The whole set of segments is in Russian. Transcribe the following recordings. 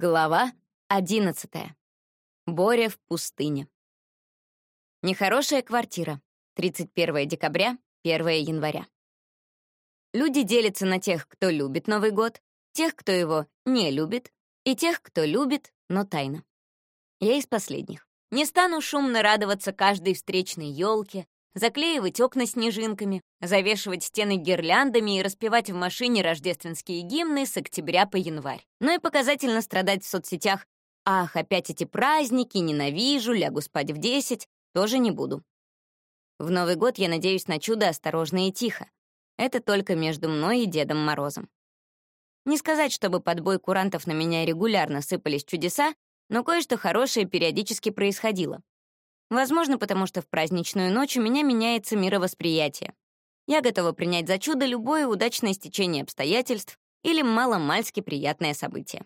Глава 11. Боря в пустыне. Нехорошая квартира. 31 декабря, 1 января. Люди делятся на тех, кто любит Новый год, тех, кто его не любит, и тех, кто любит, но тайно. Я из последних. Не стану шумно радоваться каждой встречной елке, заклеивать окна снежинками, завешивать стены гирляндами и распевать в машине рождественские гимны с октября по январь. Но и показательно страдать в соцсетях «Ах, опять эти праздники, ненавижу, лягу спать в десять» тоже не буду. В Новый год я надеюсь на чудо осторожно и тихо. Это только между мной и Дедом Морозом. Не сказать, чтобы под бой курантов на меня регулярно сыпались чудеса, но кое-что хорошее периодически происходило. Возможно, потому что в праздничную ночь у меня меняется мировосприятие. Я готова принять за чудо любое удачное стечение обстоятельств или маломальски приятное событие.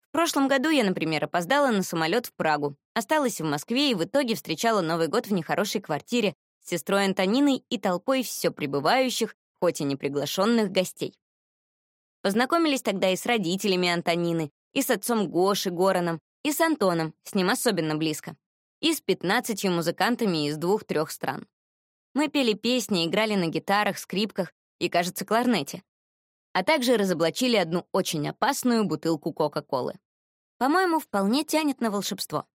В прошлом году я, например, опоздала на самолет в Прагу, осталась в Москве и в итоге встречала Новый год в нехорошей квартире с сестрой Антониной и толпой все прибывающих, хоть и не приглашенных гостей. Познакомились тогда и с родителями Антонины, и с отцом Гоши Гороном, и с Антоном, с ним особенно близко и с 15 музыкантами из двух-трех стран. Мы пели песни, играли на гитарах, скрипках и, кажется, кларнете. А также разоблачили одну очень опасную бутылку Кока-Колы. По-моему, вполне тянет на волшебство.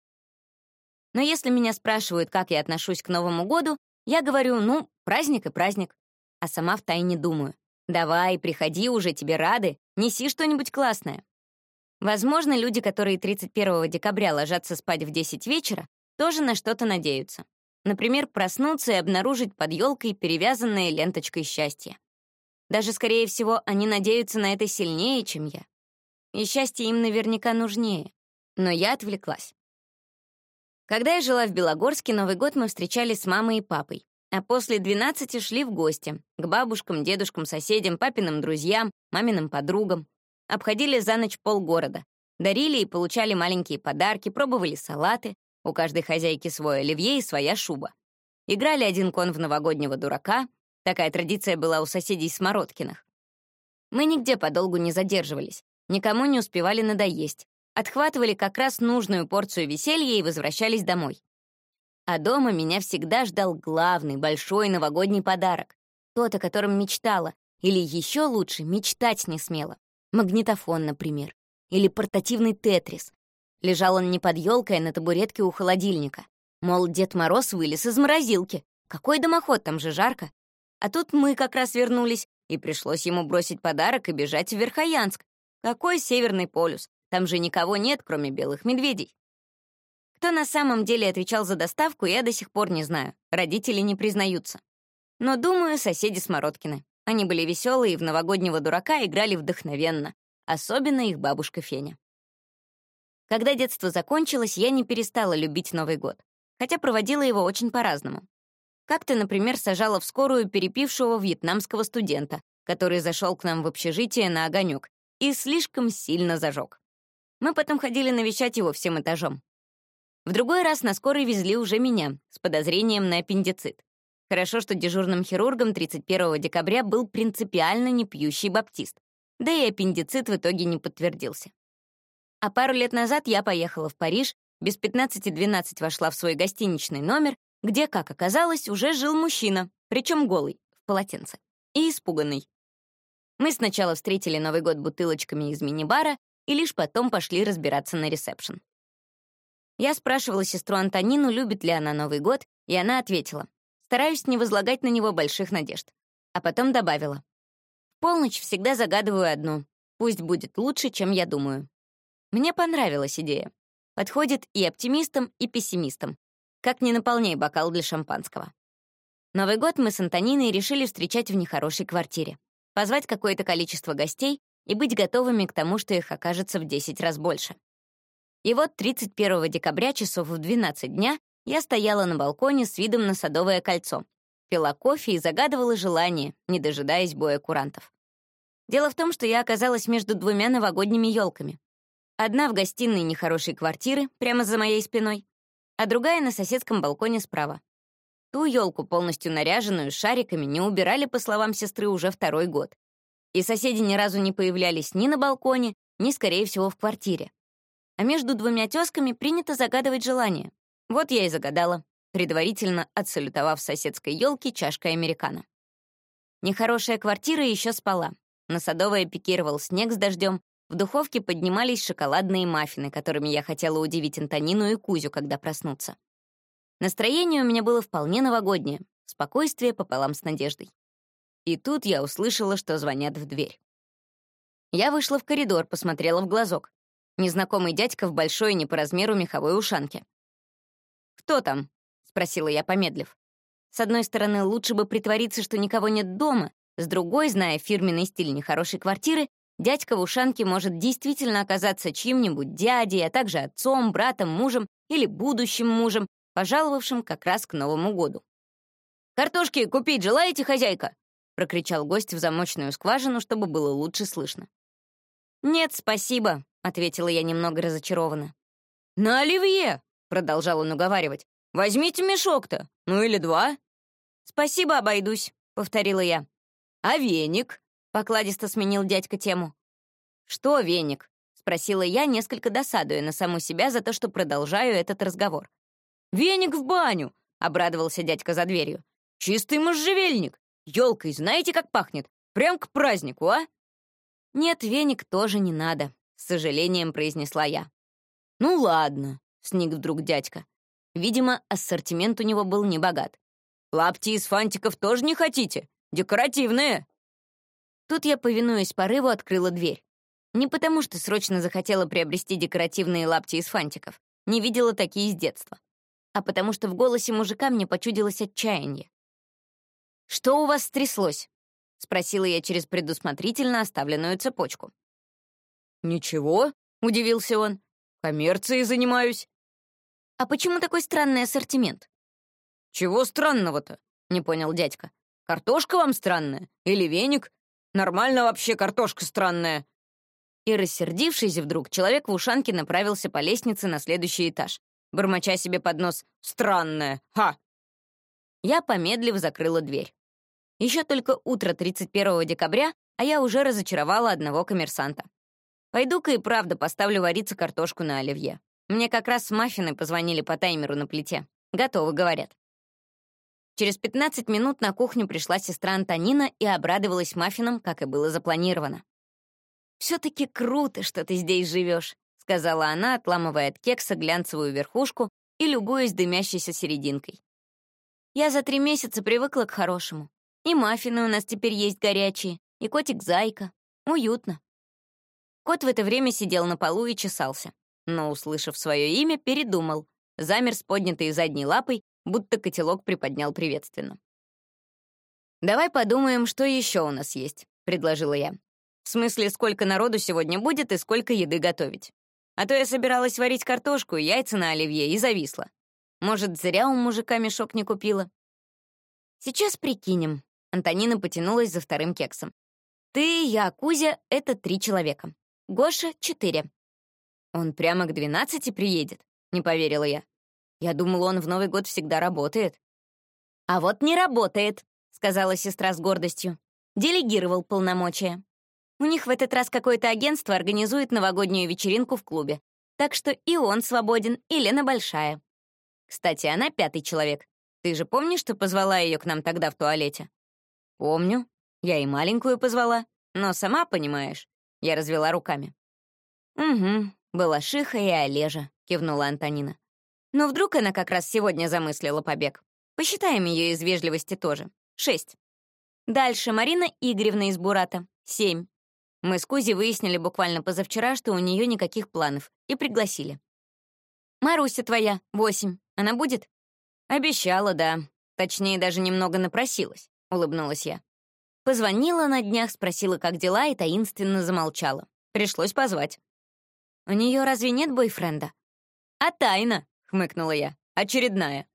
Но если меня спрашивают, как я отношусь к Новому году, я говорю, ну, праздник и праздник. А сама втайне думаю, давай, приходи уже, тебе рады, неси что-нибудь классное. Возможно, люди, которые 31 декабря ложатся спать в 10 вечера, тоже на что-то надеются. Например, проснуться и обнаружить под елкой перевязанное ленточкой счастье. Даже, скорее всего, они надеются на это сильнее, чем я. И счастье им наверняка нужнее. Но я отвлеклась. Когда я жила в Белогорске, Новый год мы встречали с мамой и папой, а после 12 шли в гости к бабушкам, дедушкам, соседям, папиным друзьям, маминым подругам. Обходили за ночь полгорода, дарили и получали маленькие подарки, пробовали салаты, у каждой хозяйки свой оливье и своя шуба. Играли один кон в новогоднего дурака. Такая традиция была у соседей Смородкиных. Мы нигде подолгу не задерживались, никому не успевали надоесть. Отхватывали как раз нужную порцию веселья и возвращались домой. А дома меня всегда ждал главный, большой новогодний подарок. Тот, о котором мечтала. Или еще лучше, мечтать не смела. Магнитофон, например. Или портативный тетрис. Лежал он не под елкой, а на табуретке у холодильника. Мол, Дед Мороз вылез из морозилки. Какой дымоход, там же жарко. А тут мы как раз вернулись, и пришлось ему бросить подарок и бежать в Верхоянск. Какой Северный полюс? Там же никого нет, кроме белых медведей. Кто на самом деле отвечал за доставку, я до сих пор не знаю. Родители не признаются. Но, думаю, соседи Смородкины. Они были веселые и в новогоднего дурака играли вдохновенно. Особенно их бабушка Феня. Когда детство закончилось, я не перестала любить Новый год, хотя проводила его очень по-разному. Как-то, например, сажала в скорую перепившего вьетнамского студента, который зашел к нам в общежитие на огонек и слишком сильно зажег. Мы потом ходили навещать его всем этажом. В другой раз на скорой везли уже меня с подозрением на аппендицит. Хорошо, что дежурным хирургом 31 декабря был принципиально не пьющий баптист, да и аппендицит в итоге не подтвердился. А пару лет назад я поехала в Париж, без 15-12 вошла в свой гостиничный номер, где, как оказалось, уже жил мужчина, причем голый, в полотенце, и испуганный. Мы сначала встретили Новый год бутылочками из мини-бара и лишь потом пошли разбираться на ресепшн. Я спрашивала сестру Антонину, любит ли она Новый год, и она ответила, стараюсь не возлагать на него больших надежд. А потом добавила, в полночь всегда загадываю одну, пусть будет лучше, чем я думаю. Мне понравилась идея. Подходит и оптимистам, и пессимистам. Как не наполняй бокал для шампанского. Новый год мы с Антониной решили встречать в нехорошей квартире. Позвать какое-то количество гостей и быть готовыми к тому, что их окажется в 10 раз больше. И вот 31 декабря часов в 12 дня я стояла на балконе с видом на Садовое кольцо, пила кофе и загадывала желание, не дожидаясь боя курантов. Дело в том, что я оказалась между двумя новогодними елками. Одна в гостиной нехорошей квартиры, прямо за моей спиной, а другая на соседском балконе справа. Ту елку, полностью наряженную, шариками, не убирали, по словам сестры, уже второй год. И соседи ни разу не появлялись ни на балконе, ни, скорее всего, в квартире. а между двумя тёзками принято загадывать желание. Вот я и загадала, предварительно отсалютовав соседской елке чашкой американо. Нехорошая квартира еще спала. На Садовое пикировал снег с дождем, в духовке поднимались шоколадные маффины, которыми я хотела удивить Антонину и Кузю, когда проснутся. Настроение у меня было вполне новогоднее, спокойствие пополам с надеждой. И тут я услышала, что звонят в дверь. Я вышла в коридор, посмотрела в глазок. Незнакомый дядька в большой не по размеру меховой ушанке. «Кто там?» — спросила я, помедлив. С одной стороны, лучше бы притвориться, что никого нет дома, с другой, зная фирменный стиль нехорошей квартиры, дядька в ушанке может действительно оказаться чьим-нибудь дядей, а также отцом, братом, мужем или будущим мужем, пожаловавшим как раз к Новому году. «Картошки купить желаете, хозяйка?» — прокричал гость в замочную скважину, чтобы было лучше слышно. «Нет, спасибо», — ответила я немного разочарованно. «На оливье!» — продолжал он уговаривать. «Возьмите мешок-то, ну или два». «Спасибо, обойдусь», — повторила я. «А веник?» — покладисто сменил дядька тему. «Что веник?» — спросила я, несколько досадуя на саму себя за то, что продолжаю этот разговор. «Веник в баню!» — обрадовался дядька за дверью. «Чистый можжевельник! Ёлкой знаете, как пахнет? Прям к празднику, а?» «Нет, веник тоже не надо», — с сожалением произнесла я. «Ну ладно», — сник вдруг дядька. Видимо, ассортимент у него был небогат. «Лапти из фантиков тоже не хотите? Декоративные!» Тут я, повинуясь порыву, открыла дверь. Не потому, что срочно захотела приобрести декоративные лапти из фантиков. Не видела такие с детства. А потому что в голосе мужика мне почудилось отчаяние. «Что у вас стряслось?» — спросила я через предусмотрительно оставленную цепочку. «Ничего», — удивился он. «Коммерцией занимаюсь». «А почему такой странный ассортимент?» «Чего странного-то?» — не понял дядька. «Картошка вам странная? Или веник? Нормально вообще картошка странная». И, рассердившись вдруг, человек в ушанке направился по лестнице на следующий этаж, бормоча себе под нос «Странная! Ха!» Я, помедлив, закрыла дверь. Еще только утро 31 декабря, а я уже разочаровала одного коммерсанта. Пойду-ка и правда поставлю вариться картошку на оливье. Мне как раз маффины позвонили по таймеру на плите. Готовы, говорят. Через 15 минут на кухню пришла сестра Антонина и обрадовалась маффинам, как и было запланировано. «Все-таки круто, что ты здесь живешь», — сказала она, отламывая от кекса глянцевую верхушку и любуясь дымящейся серединкой. «Я за три месяца привыкла к хорошему. И маффины у нас теперь есть горячие, и котик-зайка. Уютно. Кот в это время сидел на полу и чесался, но, услышав свое имя, передумал, замер с поднятой задней лапой, будто котелок приподнял приветственно. «Давай подумаем, что еще у нас есть», — предложила я. «В смысле, сколько народу сегодня будет и сколько еды готовить. А то я собиралась варить картошку, яйца на оливье и зависла. Может, зря у мужика мешок не купила?» «Сейчас прикинем», Антонина потянулась за вторым кексом. «Ты, я, Кузя — это три человека. Гоша — четыре». «Он прямо к двенадцати приедет?» — не поверила я. Я думала, он в Новый год всегда работает. «А вот не работает», — сказала сестра с гордостью. Делегировал полномочия. У них в этот раз какое-то агентство организует новогоднюю вечеринку в клубе. Так что и он свободен, и Лена большая. Кстати, она пятый человек. Ты же помнишь, что позвала ее к нам тогда в туалете? «Помню. Я и маленькую позвала. Но сама понимаешь». Я развела руками. «Угу, Балашиха и Олежа», — кивнула Антонина. «Но вдруг она как раз сегодня замыслила побег. Посчитаем ее из вежливости тоже. Шесть. Дальше Марина Игоревна из Бурата. Семь. Мы с Кузей выяснили буквально позавчера, что у нее никаких планов, и пригласили. «Маруся твоя, восемь. Она будет?» «Обещала, да. Точнее, даже немного напросилась. — улыбнулась я. Позвонила на днях, спросила, как дела, и таинственно замолчала. Пришлось позвать. «У нее разве нет бойфренда?» «А тайна», — хмыкнула я. «Очередная.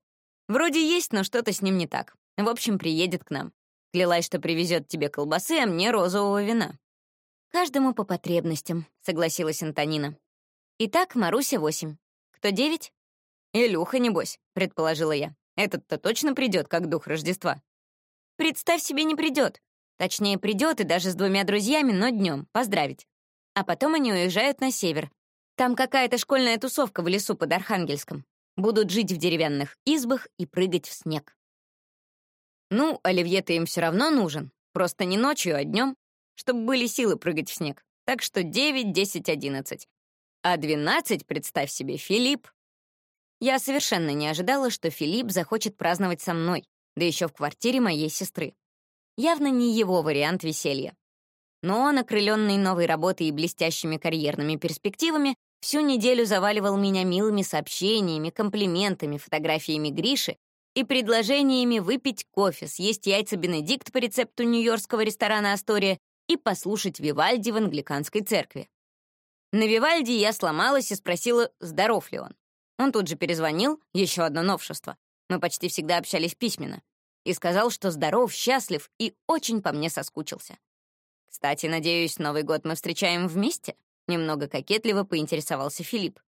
Вроде есть, но что-то с ним не так. В общем, приедет к нам. Клялась, что привезет тебе колбасы, а мне розового вина». «Каждому по потребностям», — согласилась Антонина. «Итак, Маруся восемь. Кто девять?» «Илюха, небось», — предположила я. «Этот-то точно придет, как дух Рождества». Представь себе, не придет. Точнее, придет и даже с двумя друзьями, но днем, поздравить. А потом они уезжают на север. Там какая-то школьная тусовка в лесу под Архангельском. Будут жить в деревянных избах и прыгать в снег. Ну, оливье-то им все равно нужен. Просто не ночью, а днем, чтобы были силы прыгать в снег. Так что 9, 10, 11. А 12, представь себе, Филипп. Я совершенно не ожидала, что Филипп захочет праздновать со мной, да еще в квартире моей сестры. Явно не его вариант веселья. Но он, окрыленный новой работой и блестящими карьерными перспективами, всю неделю заваливал меня милыми сообщениями, комплиментами, фотографиями Гриши и предложениями выпить кофе, съесть яйца Бенедикт по рецепту нью-йоркского ресторана «Астория» и послушать Вивальди в англиканской церкви. На Вивальди я сломалась и спросила, здоров ли он. Он тут же перезвонил, еще одно новшество. Мы почти всегда общались письменно. И сказал, что здоров, счастлив и очень по мне соскучился. «Кстати, надеюсь, Новый год мы встречаем вместе?» Немного кокетливо поинтересовался Филипп.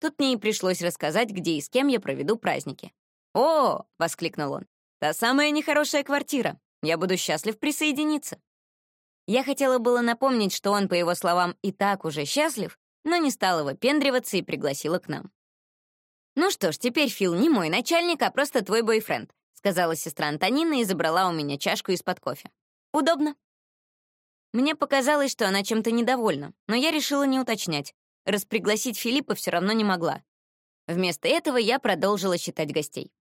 Тут мне и пришлось рассказать, где и с кем я проведу праздники. «О!» — воскликнул он. «Та самая нехорошая квартира. Я буду счастлив присоединиться». Я хотела было напомнить, что он, по его словам, и так уже счастлив, но не стала выпендриваться и пригласила к нам. «Ну что ж, теперь Фил не мой начальник, а просто твой бойфренд», сказала сестра Антонина и забрала у меня чашку из-под кофе. «Удобно». Мне показалось, что она чем-то недовольна, но я решила не уточнять. Распригласить Филиппа все равно не могла. Вместо этого я продолжила считать гостей.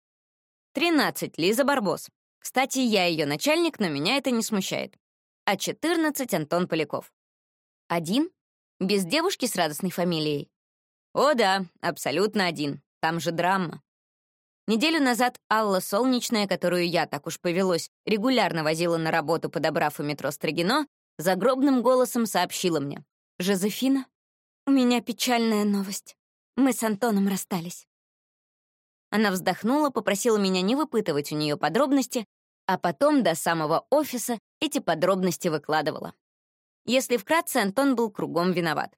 13 — Лиза Барбос. Кстати, я ее начальник, но меня это не смущает. А 14 — Антон Поляков. Один? Без девушки с радостной фамилией? О да, абсолютно один. Там же драма. Неделю назад Алла Солнечная, которую я, так уж повелось, регулярно возила на работу, подобрав у метро Строгино, загробным голосом сообщила мне. «Жозефина, у меня печальная новость. Мы с Антоном расстались». Она вздохнула, попросила меня не выпытывать у нее подробности, а потом до самого офиса эти подробности выкладывала. Если вкратце, Антон был кругом виноват.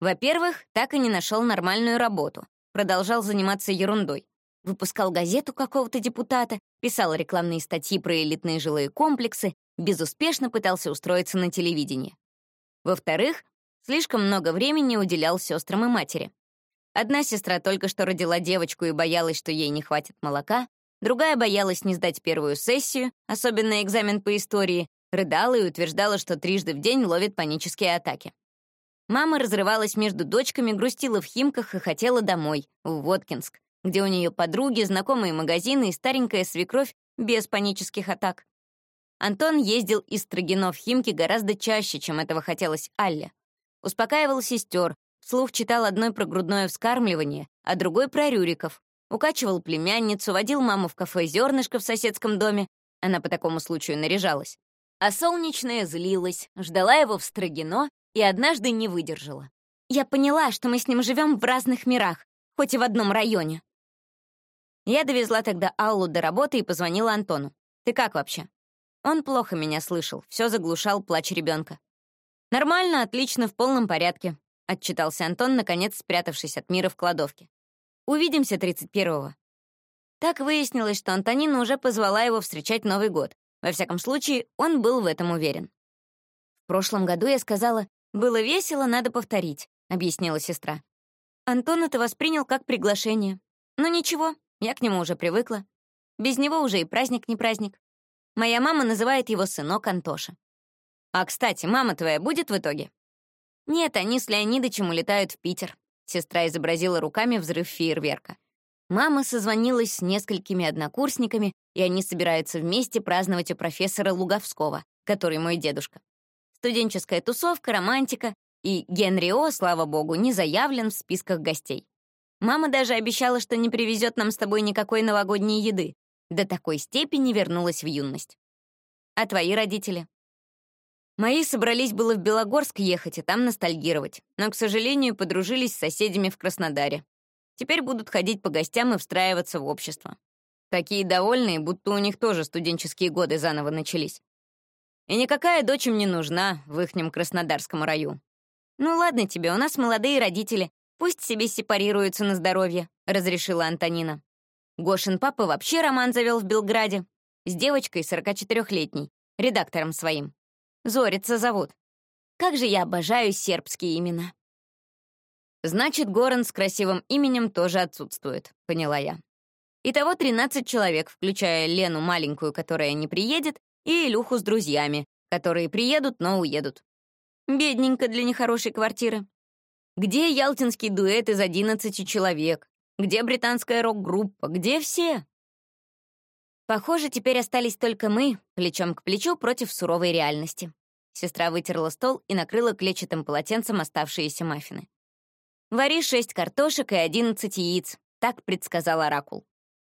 Во-первых, так и не нашел нормальную работу, продолжал заниматься ерундой. Выпускал газету какого-то депутата, писал рекламные статьи про элитные жилые комплексы, безуспешно пытался устроиться на телевидении. Во-вторых, слишком много времени уделял сестрам и матери. Одна сестра только что родила девочку и боялась, что ей не хватит молока, другая боялась не сдать первую сессию, особенно экзамен по истории, рыдала и утверждала, что трижды в день ловит панические атаки. Мама разрывалась между дочками, грустила в Химках и хотела домой, в Воткинск, где у нее подруги, знакомые магазины и старенькая свекровь без панических атак. Антон ездил из Строгино в Химки гораздо чаще, чем этого хотелось Алле. Успокаивал сестер, Слух читал одной про грудное вскармливание, а другой про Рюриков. Укачивал племянницу, водил маму в кафе «Зернышко» в соседском доме. Она по такому случаю наряжалась. А солнечная злилась, ждала его в Строгино и однажды не выдержала. «Я поняла, что мы с ним живем в разных мирах, хоть и в одном районе». Я довезла тогда Аллу до работы и позвонила Антону. «Ты как вообще?» Он плохо меня слышал, все заглушал плач ребенка. «Нормально, отлично, в полном порядке отчитался Антон, наконец спрятавшись от мира в кладовке. «Увидимся 31-го». Так выяснилось, что Антонина уже позвала его встречать Новый год. Во всяком случае, он был в этом уверен. «В прошлом году я сказала, было весело, надо повторить», — объяснила сестра. Антон это воспринял как приглашение. Но ничего, я к нему уже привыкла. Без него уже и праздник не праздник. Моя мама называет его сынок Антоша. «А, кстати, мама твоя будет в итоге?» «Нет, они с Леонидычем улетают в Питер», — сестра изобразила руками взрыв фейерверка. Мама созвонилась с несколькими однокурсниками, и они собираются вместе праздновать у профессора Луговского, который мой дедушка. Студенческая тусовка, романтика, и Генри О, слава богу, не заявлен в списках гостей. Мама даже обещала, что не привезет нам с тобой никакой новогодней еды. До такой степени вернулась в юность. А твои родители? Мои собрались было в Белогорск ехать и там ностальгировать, но, к сожалению, подружились с соседями в Краснодаре. Теперь будут ходить по гостям и встраиваться в общество. Такие довольные, будто у них тоже студенческие годы заново начались. И никакая дочь им не нужна в ихнем Краснодарском раю. «Ну ладно тебе, у нас молодые родители, пусть себе сепарируются на здоровье», — разрешила Антонина. Гошин папа вообще роман завел в Белграде с девочкой 44-летней, редактором своим. Зорица зовут. Как же я обожаю сербские имена. Значит, Горан с красивым именем тоже отсутствует, поняла я. Итого 13 человек, включая Лену маленькую, которая не приедет, и Илюху с друзьями, которые приедут, но уедут. Бедненько для нехорошей квартиры. Где ялтинский дуэт из 11 человек? Где британская рок-группа? Где все? Похоже, теперь остались только мы, плечом к плечу против суровой реальности. Сестра вытерла стол и накрыла клетчатым полотенцем оставшиеся маффины. «Вари шесть картошек и одиннадцать яиц», — так предсказал Оракул.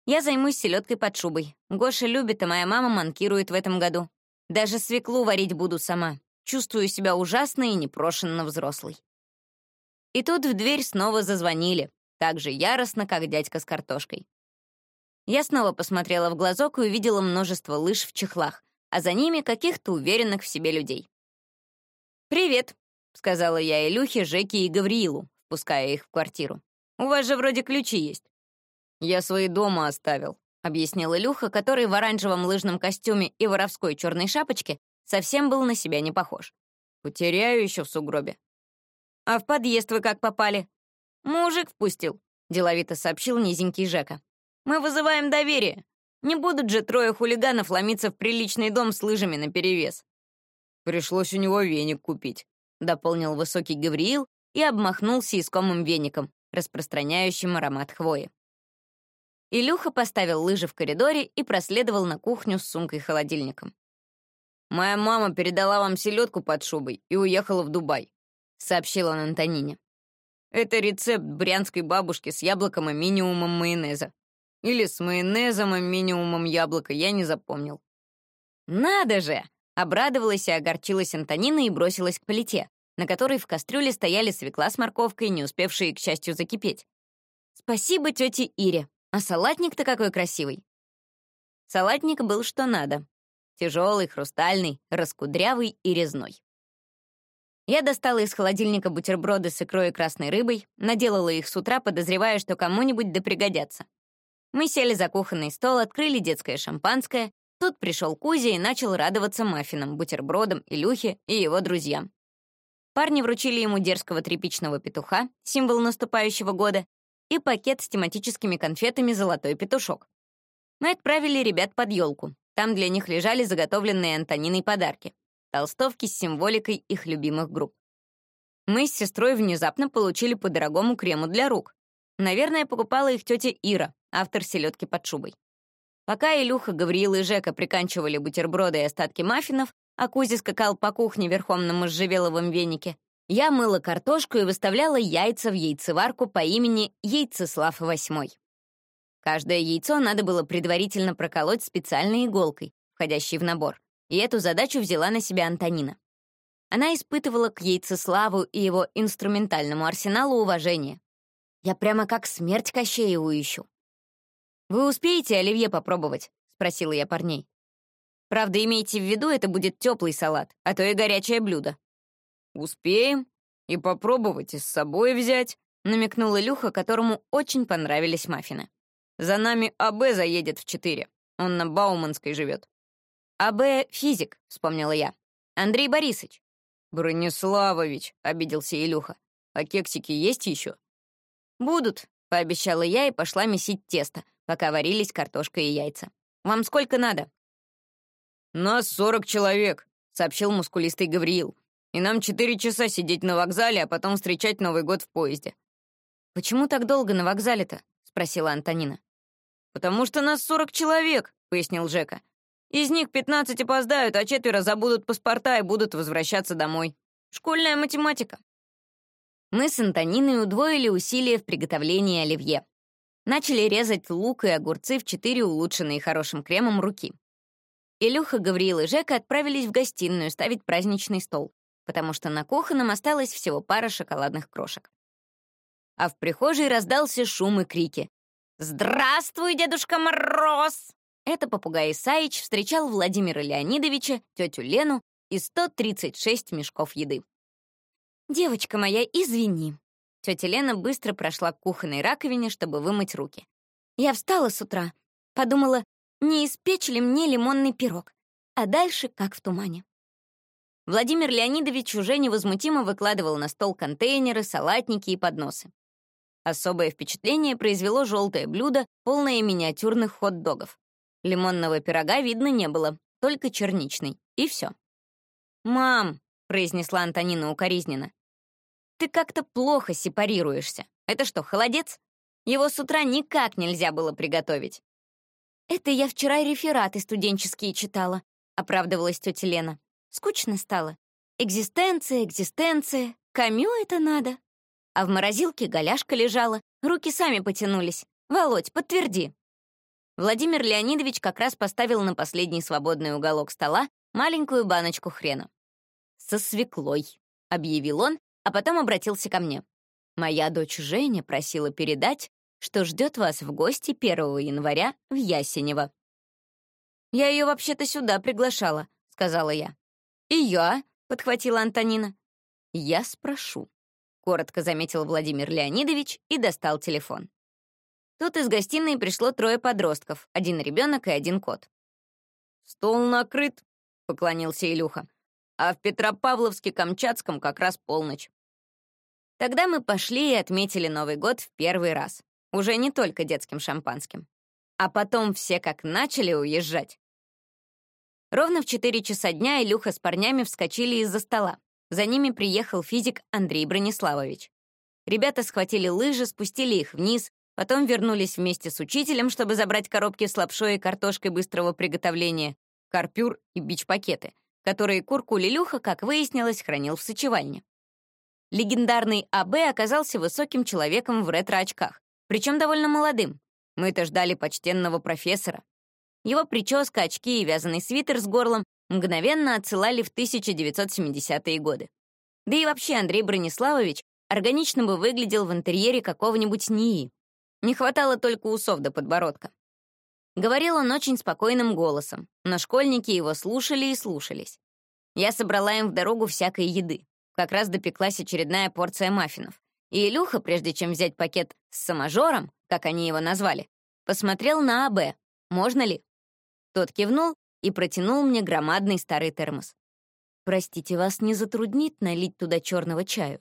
«Я займусь селедкой под шубой. Гоша любит, а моя мама манкирует в этом году. Даже свеклу варить буду сама. Чувствую себя ужасно и непрошенно взрослой». И тут в дверь снова зазвонили, так же яростно, как дядька с картошкой. Я снова посмотрела в глазок и увидела множество лыж в чехлах, а за ними каких-то уверенных в себе людей. «Привет», — сказала я Илюхе, Жеке и Гавриилу, впуская их в квартиру. «У вас же вроде ключи есть». «Я свои дома оставил», — объяснил Илюха, который в оранжевом лыжном костюме и воровской черной шапочке совсем был на себя не похож. «Потеряю еще в сугробе». «А в подъезд вы как попали?» «Мужик впустил», — деловито сообщил низенький Жека. Мы вызываем доверие. Не будут же трое хулиганов ломиться в приличный дом с лыжами наперевес. Пришлось у него веник купить, дополнил высокий Гавриил и обмахнулся искомым веником, распространяющим аромат хвои. Илюха поставил лыжи в коридоре и проследовал на кухню с сумкой-холодильником. «Моя мама передала вам селедку под шубой и уехала в Дубай», — сообщил он Антонине. «Это рецепт брянской бабушки с яблоком и минимумом майонеза. Или с майонезом и минимумом яблока, я не запомнил. «Надо же!» — обрадовалась и огорчилась Антонина и бросилась к плите, на которой в кастрюле стояли свекла с морковкой, не успевшие, к счастью, закипеть. «Спасибо тете Ире, а салатник-то какой красивый!» Салатник был что надо. Тяжелый, хрустальный, раскудрявый и резной. Я достала из холодильника бутерброды с икрой и красной рыбой, наделала их с утра, подозревая, что кому-нибудь да пригодятся. Мы сели за кухонный стол, открыли детское шампанское. Тут пришел Кузя и начал радоваться маффинам, бутербродам, Илюхе и его друзьям. Парни вручили ему дерзкого тряпичного петуха, символ наступающего года, и пакет с тематическими конфетами «Золотой петушок». Мы отправили ребят под елку. Там для них лежали заготовленные Антониной подарки — толстовки с символикой их любимых групп. Мы с сестрой внезапно получили по дорогому крему для рук. Наверное, покупала их тетя Ира, автор селедки под шубой. Пока Илюха, Гавриил и Жека приканчивали бутерброды и остатки маффинов, а Кузя скакал по кухне верхом на можжевеловом венике, я мыла картошку и выставляла яйца в яйцеварку по имени Яйцеслав VIII. Каждое яйцо надо было предварительно проколоть специальной иголкой, входящей в набор, и эту задачу взяла на себя Антонина. Она испытывала к Яйцеславу и его инструментальному арсеналу уважение. Я прямо как смерть Кощееву ищу. «Вы успеете оливье попробовать?» — спросила я парней. «Правда, имейте в виду, это будет теплый салат, а то и горячее блюдо». «Успеем. И попробовать, и с собой взять», — намекнул Илюха, которому очень понравились маффины. «За нами АБ заедет в четыре. Он на Бауманской живет». «АБ — физик», — вспомнила я. «Андрей Борисович». «Брониславович», — обиделся Илюха. «А кексики есть еще?» «Будут», — пообещала я и пошла месить тесто, пока варились картошка и яйца. «Вам сколько надо?» «Нас сорок человек», — сообщил мускулистый Гавриил. «И нам четыре часа сидеть на вокзале, а потом встречать Новый год в поезде». «Почему так долго на вокзале-то?» — спросила Антонина. «Потому что нас сорок человек», — пояснил Жека. «Из них пятнадцать опоздают, а четверо забудут паспорта и будут возвращаться домой. Школьная математика». Мы с Антониной удвоили усилия в приготовлении оливье. Начали резать лук и огурцы в четыре улучшенные хорошим кремом руки. Илюха, Гавриил и Жека отправились в гостиную ставить праздничный стол, потому что на кухонном осталось всего пара шоколадных крошек. А в прихожей раздался шум и крики. «Здравствуй, Дедушка Мороз!» Это попугай Исаич встречал Владимира Леонидовича, тетю Лену и 136 мешков еды. «Девочка моя, извини», Тетя Лена быстро прошла к кухонной раковине, чтобы вымыть руки. Я встала с утра, подумала, не испечь ли мне лимонный пирог, а дальше как в тумане. Владимир Леонидович уже невозмутимо выкладывал на стол контейнеры, салатники и подносы. Особое впечатление произвело желтое блюдо, полное миниатюрных хот-догов. Лимонного пирога видно не было, только черничный. И все. «Мам», — произнесла Антонина укоризненно, «ты как-то плохо сепарируешься. Это что, холодец? Его с утра никак нельзя было приготовить». «Это я вчера рефераты студенческие читала», — оправдывалась тетя Лена. «Скучно стало. Экзистенция, экзистенция. Камю это надо». А в морозилке голяшка лежала, руки сами потянулись. «Володь, подтверди». Владимир Леонидович как раз поставил на последний свободный уголок стола маленькую баночку хрена. «Со свеклой», — объявил он, а потом обратился ко мне. «Моя дочь Женя просила передать, что ждет вас в гости 1 января в Ясенево». «Я ее вообще-то сюда приглашала», — сказала я. «И я», — подхватила Антонина. «Я спрошу», — коротко заметил Владимир Леонидович и достал телефон. Тут из гостиной пришло трое подростков, один ребенок и один кот. «Стол накрыт», — поклонился Илюха. «А в Петропавловске-Камчатском как раз полночь». Тогда мы пошли и отметили Новый год в первый раз. Уже не только детским шампанским. А потом все как начали уезжать. Ровно в 4 часа дня Илюха с парнями вскочили из-за стола. За ними приехал физик Андрей Брониславович. Ребята схватили лыжи, спустили их вниз, Потом вернулись вместе с учителем, чтобы забрать коробки с лапшой и картошкой быстрого приготовления, карпюр и бич-пакеты, которые Курку Лилюха, как выяснилось, хранил в сочевальне. Легендарный АБ оказался высоким человеком в ретро-очках, причем довольно молодым. Мы-то ждали почтенного профессора. Его прическа, очки и вязаный свитер с горлом мгновенно отсылали в 1970-е годы. Да и вообще Андрей Брониславович органично бы выглядел в интерьере какого-нибудь НИИ. Не хватало только усов до подбородка. Говорил он очень спокойным голосом, но школьники его слушали и слушались. Я собрала им в дорогу всякой еды. Как раз допеклась очередная порция маффинов. И Илюха, прежде чем взять пакет с саможором, как они его назвали, посмотрел на АБ, можно ли. Тот кивнул и протянул мне громадный старый термос. «Простите, вас не затруднит налить туда черного чаю?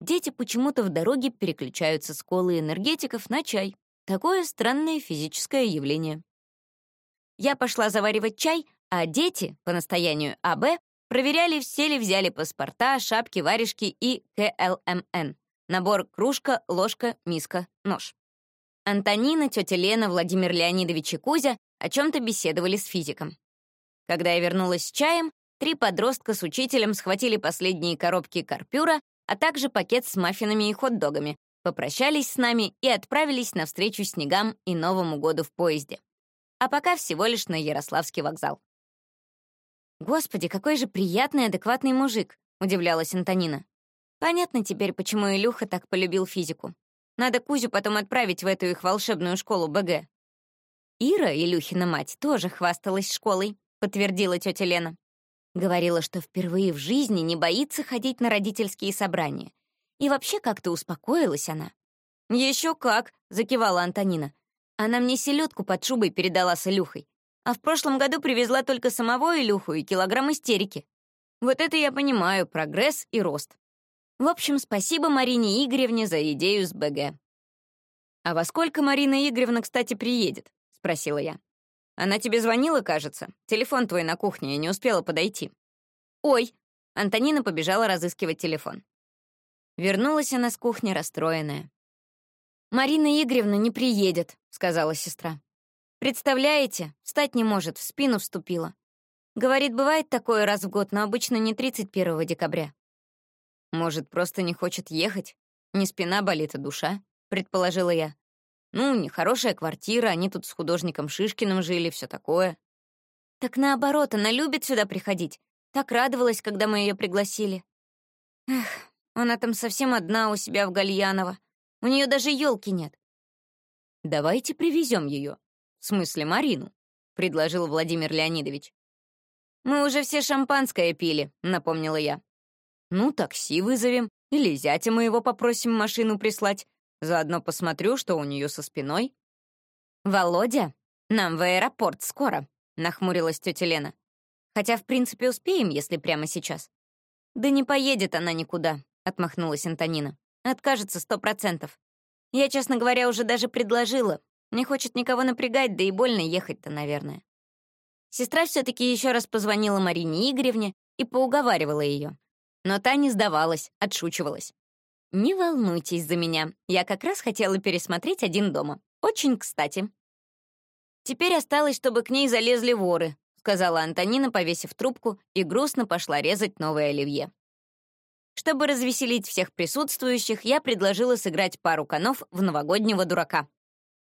Дети почему-то в дороге переключаются с колы энергетиков на чай. Такое странное физическое явление. Я пошла заваривать чай, а дети, по настоянию АБ, проверяли, все ли взяли паспорта, шапки, варежки и КЛМН. Набор кружка, ложка, миска, нож. Антонина, тетя Лена, Владимир Леонидович и Кузя о чем-то беседовали с физиком. Когда я вернулась с чаем, три подростка с учителем схватили последние коробки карпюра а также пакет с маффинами и хот-догами, попрощались с нами и отправились навстречу снегам и Новому году в поезде. А пока всего лишь на Ярославский вокзал. «Господи, какой же приятный, адекватный мужик», — удивлялась Антонина. «Понятно теперь, почему Илюха так полюбил физику. Надо Кузю потом отправить в эту их волшебную школу БГ». Ира, Илюхина мать, тоже хвасталась школой, подтвердила тетя Лена. Говорила, что впервые в жизни не боится ходить на родительские собрания. И вообще как-то успокоилась она. Еще как!» — закивала Антонина. «Она мне селедку под шубой передала с Илюхой. А в прошлом году привезла только самого Илюху и килограмм истерики. Вот это я понимаю, прогресс и рост. В общем, спасибо Марине Игоревне за идею с БГ. «А во сколько Марина Игоревна, кстати, приедет?» — спросила я. Она тебе звонила, кажется? Телефон твой на кухне, я не успела подойти». «Ой!» — Антонина побежала разыскивать телефон. Вернулась она с кухни расстроенная. «Марина Игоревна не приедет», — сказала сестра. «Представляете, встать не может, в спину вступила. Говорит, бывает такое раз в год, но обычно не 31 декабря». «Может, просто не хочет ехать? Не спина болит, а душа?» — предположила я. Ну, нехорошая квартира, они тут с художником Шишкиным жили, все такое. Так наоборот, она любит сюда приходить. Так радовалась, когда мы ее пригласили. Эх, она там совсем одна у себя в Гальяново. У нее даже елки нет. Давайте привезем ее. В смысле, Марину, предложил Владимир Леонидович. Мы уже все шампанское пили, напомнила я. Ну, такси вызовем, или зятя мы его попросим машину прислать. Заодно посмотрю, что у нее со спиной». «Володя, нам в аэропорт скоро», — нахмурилась тетя Лена. «Хотя, в принципе, успеем, если прямо сейчас. «Да не поедет она никуда», — отмахнулась Антонина. «Откажется сто процентов. Я, честно говоря, уже даже предложила. Не хочет никого напрягать, да и больно ехать-то, наверное». Сестра все таки еще раз позвонила Марине Игоревне и поуговаривала ее. Но та не сдавалась, отшучивалась. «Не волнуйтесь за меня, я как раз хотела пересмотреть один дома. Очень кстати». «Теперь осталось, чтобы к ней залезли воры», сказала Антонина, повесив трубку, и грустно пошла резать новое оливье. Чтобы развеселить всех присутствующих, я предложила сыграть пару конов в новогоднего дурака.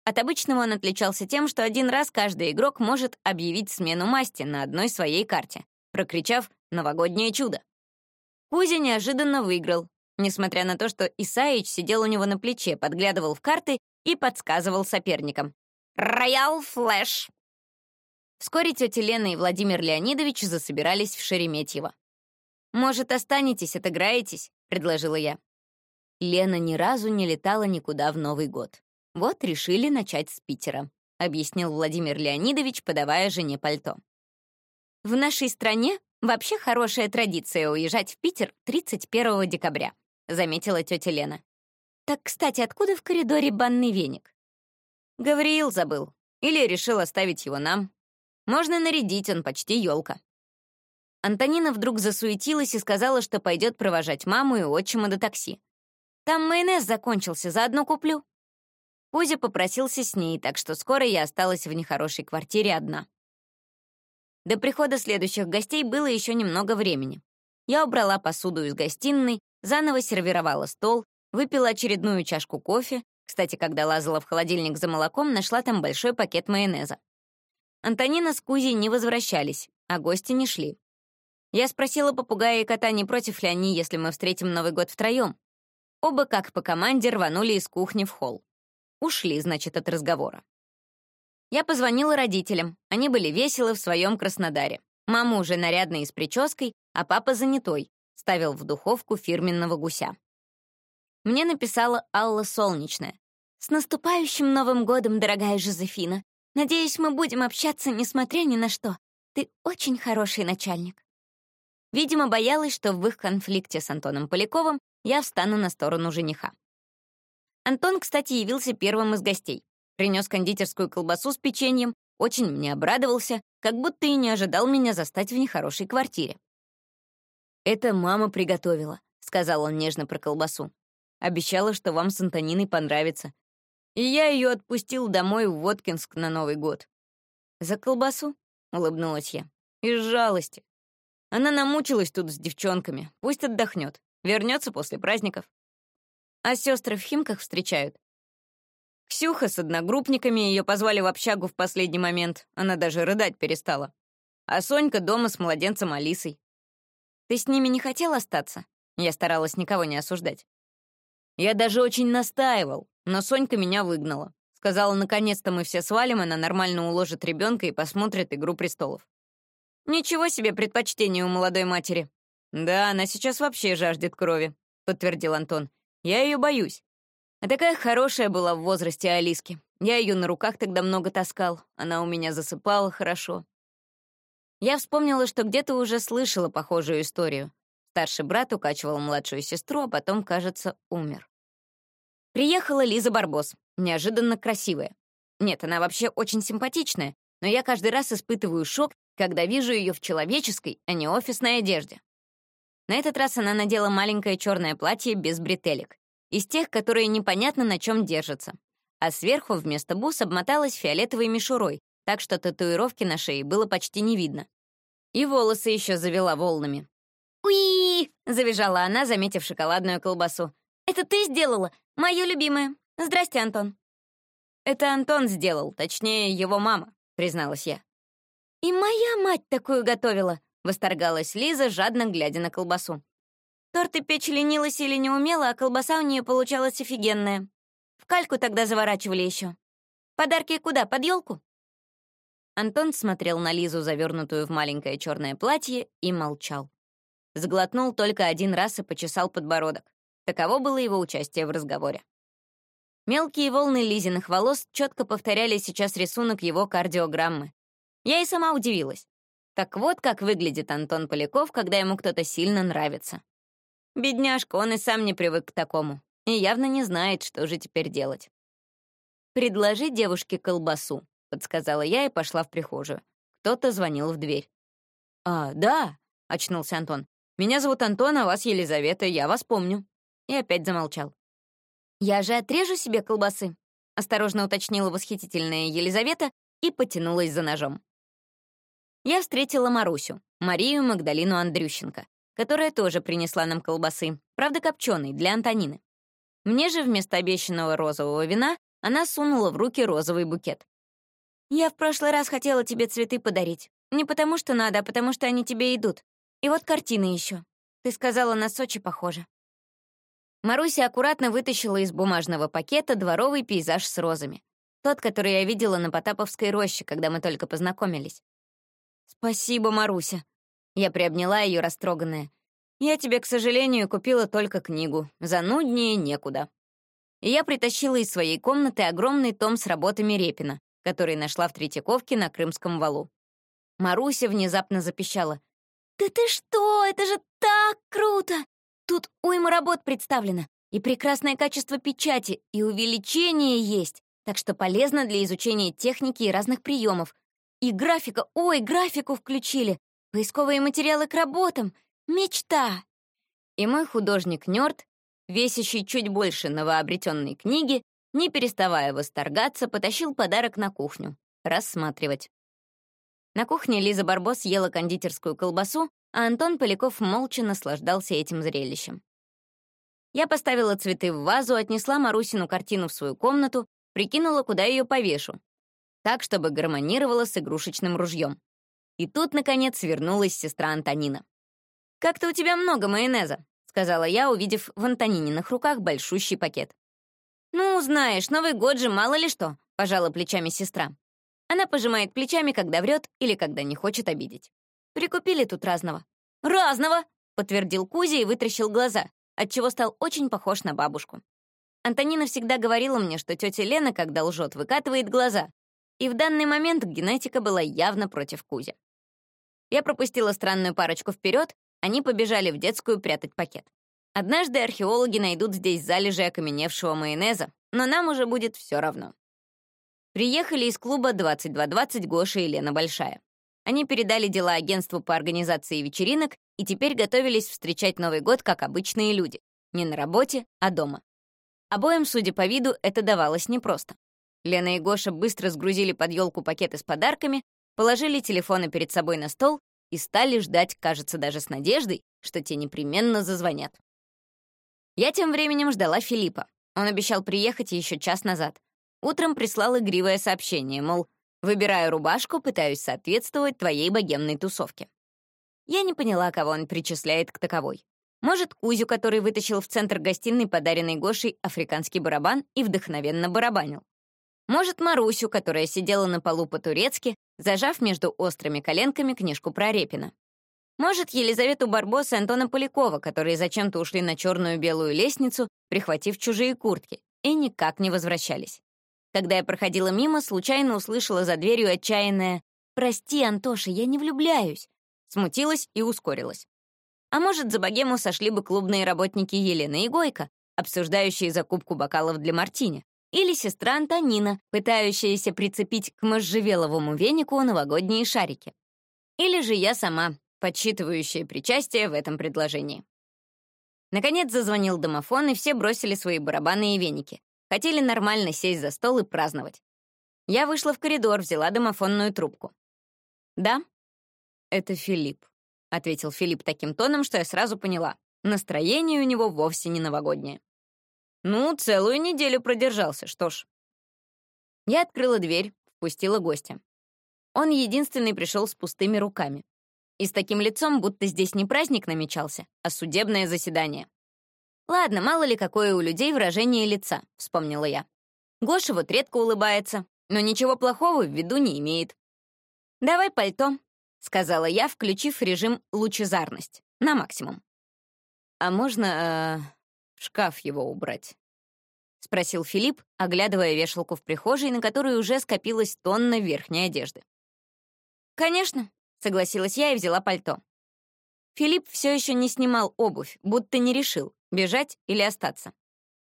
От обычного он отличался тем, что один раз каждый игрок может объявить смену масти на одной своей карте, прокричав «Новогоднее чудо!». Кузя неожиданно выиграл, несмотря на то, что Исаич сидел у него на плече, подглядывал в карты и подсказывал соперникам. «Роял Флэш!» Вскоре тетя Лена и Владимир Леонидович засобирались в Шереметьево. «Может, останетесь, отыграетесь?» — предложила я. Лена ни разу не летала никуда в Новый год. Вот решили начать с Питера, объяснил Владимир Леонидович, подавая жене пальто. В нашей стране вообще хорошая традиция уезжать в Питер 31 декабря, заметила тетя Лена. Так, кстати, откуда в коридоре банный веник? Гавриил забыл. Или решил оставить его нам. Можно нарядить, он почти елка. Антонина вдруг засуетилась и сказала, что пойдет провожать маму и отчима до такси. «Там майонез закончился, заодно куплю». Кузя попросился с ней, так что скоро я осталась в нехорошей квартире одна. До прихода следующих гостей было еще немного времени. Я убрала посуду из гостиной, заново сервировала стол, выпила очередную чашку кофе. Кстати, когда лазала в холодильник за молоком, нашла там большой пакет майонеза. Антонина с Кузей не возвращались, а гости не шли. Я спросила попугая и кота, не против ли они, если мы встретим Новый год втроем. Оба, как по команде, рванули из кухни в холл. Ушли, значит, от разговора. Я позвонила родителям. Они были веселы в своем Краснодаре. Мама уже нарядная и с прической, а папа занятой, ставил в духовку фирменного гуся. Мне написала Алла Солнечная. «С наступающим Новым годом, дорогая Жозефина! Надеюсь, мы будем общаться, несмотря ни на что. Ты очень хороший начальник». Видимо, боялась, что в их конфликте с Антоном Поляковым я встану на сторону жениха. Антон, кстати, явился первым из гостей. Принес кондитерскую колбасу с печеньем, очень мне обрадовался, как будто и не ожидал меня застать в нехорошей квартире. «Это мама приготовила», — сказал он нежно про колбасу. «Обещала, что вам с Антониной понравится и я ее отпустил домой в Воткинск на Новый год. «За колбасу?» — улыбнулась я. «Из жалости. Она намучилась тут с девчонками. Пусть отдохнет. Вернется после праздников. А сестры в Химках встречают. Ксюха с одногруппниками ее позвали в общагу в последний момент. Она даже рыдать перестала. А Сонька дома с младенцем Алисой. Ты с ними не хотел остаться? Я старалась никого не осуждать. Я даже очень настаивал, но Сонька меня выгнала. Сказала, наконец-то мы все свалим, она нормально уложит ребенка и посмотрит «Игру престолов». «Ничего себе предпочтение у молодой матери». «Да, она сейчас вообще жаждет крови», — подтвердил Антон. «Я ее боюсь. А такая хорошая была в возрасте Алиски. Я ее на руках тогда много таскал. Она у меня засыпала хорошо». Я вспомнила, что где-то уже слышала похожую историю. Старший брат укачивал младшую сестру, а потом, кажется, умер. Приехала Лиза Барбос, неожиданно красивая. Нет, она вообще очень симпатичная, но я каждый раз испытываю шок, когда вижу ее в человеческой, а не офисной одежде. На этот раз она надела маленькое черное платье без бретелек, из тех, которые непонятно на чем держатся. А сверху вместо бус обмоталась фиолетовой мишурой, так что татуировки на шее было почти не видно. И волосы еще завела волнами. «Уи!» — завизжала она, заметив шоколадную колбасу. «Это ты сделала? Мою любимую. Здрасте, Антон». «Это Антон сделал, точнее, его мама», — призналась я. «И моя мать такую готовила», — восторгалась Лиза, жадно глядя на колбасу. Торты печь ленилась или не умела, а колбаса у нее получалась офигенная. В кальку тогда заворачивали еще. Подарки куда, под елку? Антон смотрел на Лизу, завернутую в маленькое черное платье, и молчал. Сглотнул только один раз и почесал подбородок. Таково было его участие в разговоре. Мелкие волны Лизиных волос четко повторяли сейчас рисунок его кардиограммы. Я и сама удивилась. Так вот, как выглядит Антон Поляков, когда ему кто-то сильно нравится. Бедняжка, он и сам не привык к такому, и явно не знает, что же теперь делать. «Предложи девушке колбасу», — подсказала я и пошла в прихожую. Кто-то звонил в дверь. «А, да», — очнулся Антон. «Меня зовут Антон, а вас Елизавета, я вас помню». И опять замолчал. «Я же отрежу себе колбасы», — осторожно уточнила восхитительная Елизавета и потянулась за ножом. Я встретила Марусю, Марию Магдалину Андрющенко, которая тоже принесла нам колбасы, правда копченой, для Антонины. Мне же вместо обещанного розового вина она сунула в руки розовый букет. «Я в прошлый раз хотела тебе цветы подарить. Не потому что надо, а потому что они тебе идут. И вот картины еще. Ты сказала, на Сочи похоже». Маруся аккуратно вытащила из бумажного пакета дворовый пейзаж с розами. Тот, который я видела на Потаповской роще, когда мы только познакомились. «Спасибо, Маруся». Я приобняла ее растроганная. «Я тебе, к сожалению, купила только книгу. Зануднее некуда» и я притащила из своей комнаты огромный том с работами Репина, который нашла в Третьяковке на Крымском валу. Маруся внезапно запищала. «Да ты что, это же так круто! Тут уйма работ представлено, и прекрасное качество печати, и увеличение есть, так что полезно для изучения техники и разных приемов. И графика, ой, графику включили, поисковые материалы к работам, мечта!» И мой художник-нёрд весящий чуть больше новообретенной книги, не переставая восторгаться, потащил подарок на кухню. Рассматривать. На кухне Лиза Барбос ела кондитерскую колбасу, а Антон Поляков молча наслаждался этим зрелищем. Я поставила цветы в вазу, отнесла Марусину картину в свою комнату, прикинула, куда ее повешу. Так, чтобы гармонировала с игрушечным ружьем. И тут, наконец, вернулась сестра Антонина. «Как-то у тебя много майонеза», сказала я, увидев в Антонининых руках большущий пакет. «Ну, знаешь, Новый год же, мало ли что», — пожала плечами сестра. Она пожимает плечами, когда врет или когда не хочет обидеть. «Прикупили тут разного». «Разного!» — подтвердил Кузя и вытращил глаза, отчего стал очень похож на бабушку. Антонина всегда говорила мне, что тетя Лена, когда лжет, выкатывает глаза, и в данный момент генетика была явно против Кузи. Я пропустила странную парочку вперед они побежали в детскую прятать пакет. Однажды археологи найдут здесь залежи окаменевшего майонеза, но нам уже будет все равно. Приехали из клуба 2220 Гоша и Лена Большая. Они передали дела агентству по организации вечеринок и теперь готовились встречать Новый год как обычные люди. Не на работе, а дома. Обоим, судя по виду, это давалось непросто. Лена и Гоша быстро сгрузили под елку пакеты с подарками, положили телефоны перед собой на стол и стали ждать, кажется, даже с надеждой, что те непременно зазвонят. Я тем временем ждала Филиппа. Он обещал приехать еще час назад. Утром прислал игривое сообщение, мол, «Выбираю рубашку, пытаюсь соответствовать твоей богемной тусовке». Я не поняла, кого он причисляет к таковой. Может, Кузю, который вытащил в центр гостиной подаренный Гошей африканский барабан и вдохновенно барабанил. Может, Марусю, которая сидела на полу по-турецки, зажав между острыми коленками книжку про Репина. Может, Елизавету Барбос и Антона Полякова, которые зачем-то ушли на черную белую лестницу, прихватив чужие куртки, и никак не возвращались. Когда я проходила мимо, случайно услышала за дверью отчаянное «Прости, Антоша, я не влюбляюсь», смутилась и ускорилась. А может, за богему сошли бы клубные работники Елены и Гойко, обсуждающие закупку бокалов для мартини или сестра Антонина, пытающаяся прицепить к можжевеловому венику новогодние шарики. Или же я сама, подсчитывающая причастие в этом предложении. Наконец зазвонил домофон, и все бросили свои барабаны и веники. Хотели нормально сесть за стол и праздновать. Я вышла в коридор, взяла домофонную трубку. «Да?» «Это Филипп», — ответил Филипп таким тоном, что я сразу поняла. Настроение у него вовсе не новогоднее. Ну, целую неделю продержался, что ж. Я открыла дверь, впустила гостя. Он единственный пришел с пустыми руками. И с таким лицом, будто здесь не праздник намечался, а судебное заседание. «Ладно, мало ли какое у людей выражение лица», — вспомнила я. Гоша вот редко улыбается, но ничего плохого в виду не имеет. «Давай пальто», — сказала я, включив режим лучезарность на максимум. «А можно...» э шкаф его убрать?» — спросил Филипп, оглядывая вешалку в прихожей, на которой уже скопилась тонна верхней одежды. «Конечно», — согласилась я и взяла пальто. Филипп все еще не снимал обувь, будто не решил, бежать или остаться.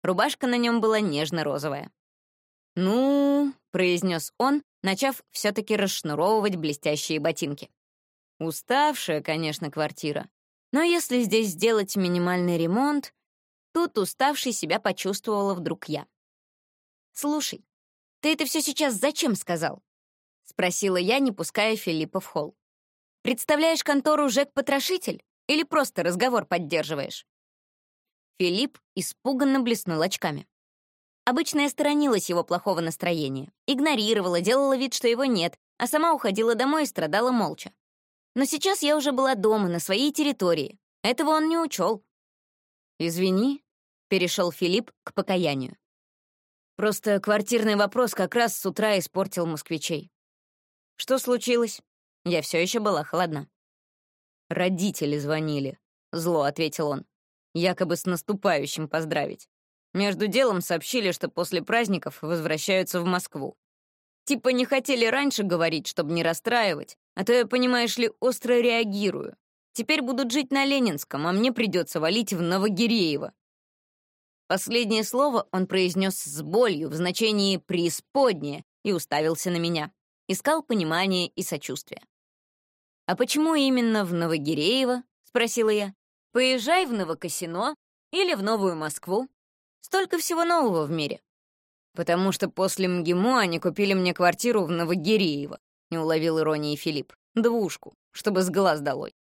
Рубашка на нем была нежно-розовая. «Ну», — произнес он, начав все-таки расшнуровывать блестящие ботинки. «Уставшая, конечно, квартира. Но если здесь сделать минимальный ремонт, тут уставший себя почувствовала вдруг я. «Слушай, ты это все сейчас зачем сказал?» — спросила я, не пуская Филиппа в холл. «Представляешь контору Жек-потрошитель или просто разговор поддерживаешь?» Филипп испуганно блеснул очками. Обычно я сторонилась его плохого настроения, игнорировала, делала вид, что его нет, а сама уходила домой и страдала молча. Но сейчас я уже была дома, на своей территории. Этого он не учел. «Извини», — перешел Филипп к покаянию. «Просто квартирный вопрос как раз с утра испортил москвичей». «Что случилось?» Я все еще была холодна. «Родители звонили», — зло ответил он. «Якобы с наступающим поздравить. Между делом сообщили, что после праздников возвращаются в Москву. Типа не хотели раньше говорить, чтобы не расстраивать, а то я, понимаешь ли, остро реагирую. Теперь будут жить на Ленинском, а мне придется валить в Новогиреево. Последнее слово он произнес с болью в значении «преисподнее» и уставился на меня. Искал понимания и сочувствия. «А почему именно в Новогиреево?» — спросила я. «Поезжай в Новокосино или в Новую Москву. Столько всего нового в мире потому что после МГИМО они купили мне квартиру в Новогиреево», — не уловил иронии Филипп. «Двушку, чтобы с глаз долой».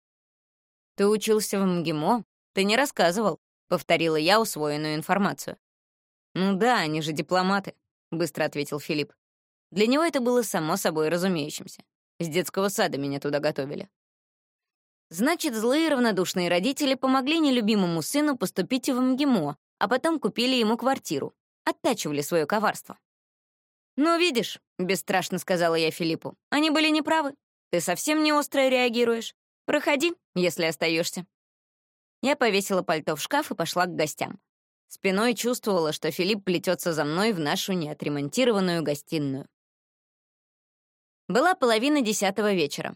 «Ты учился в МГИМО? Ты не рассказывал», — повторила я усвоенную информацию. «Ну да, они же дипломаты», — быстро ответил Филипп. Для него это было само собой разумеющимся. С детского сада меня туда готовили. Значит, злые равнодушные родители помогли нелюбимому сыну поступить в МГИМО, а потом купили ему квартиру, оттачивали свое коварство. «Ну, видишь», — бесстрашно сказала я Филиппу, — «они были неправы. Ты совсем не остро реагируешь. Проходи, если остаешься. Я повесила пальто в шкаф и пошла к гостям. Спиной чувствовала, что Филипп плетется за мной в нашу неотремонтированную гостиную. Была половина десятого вечера.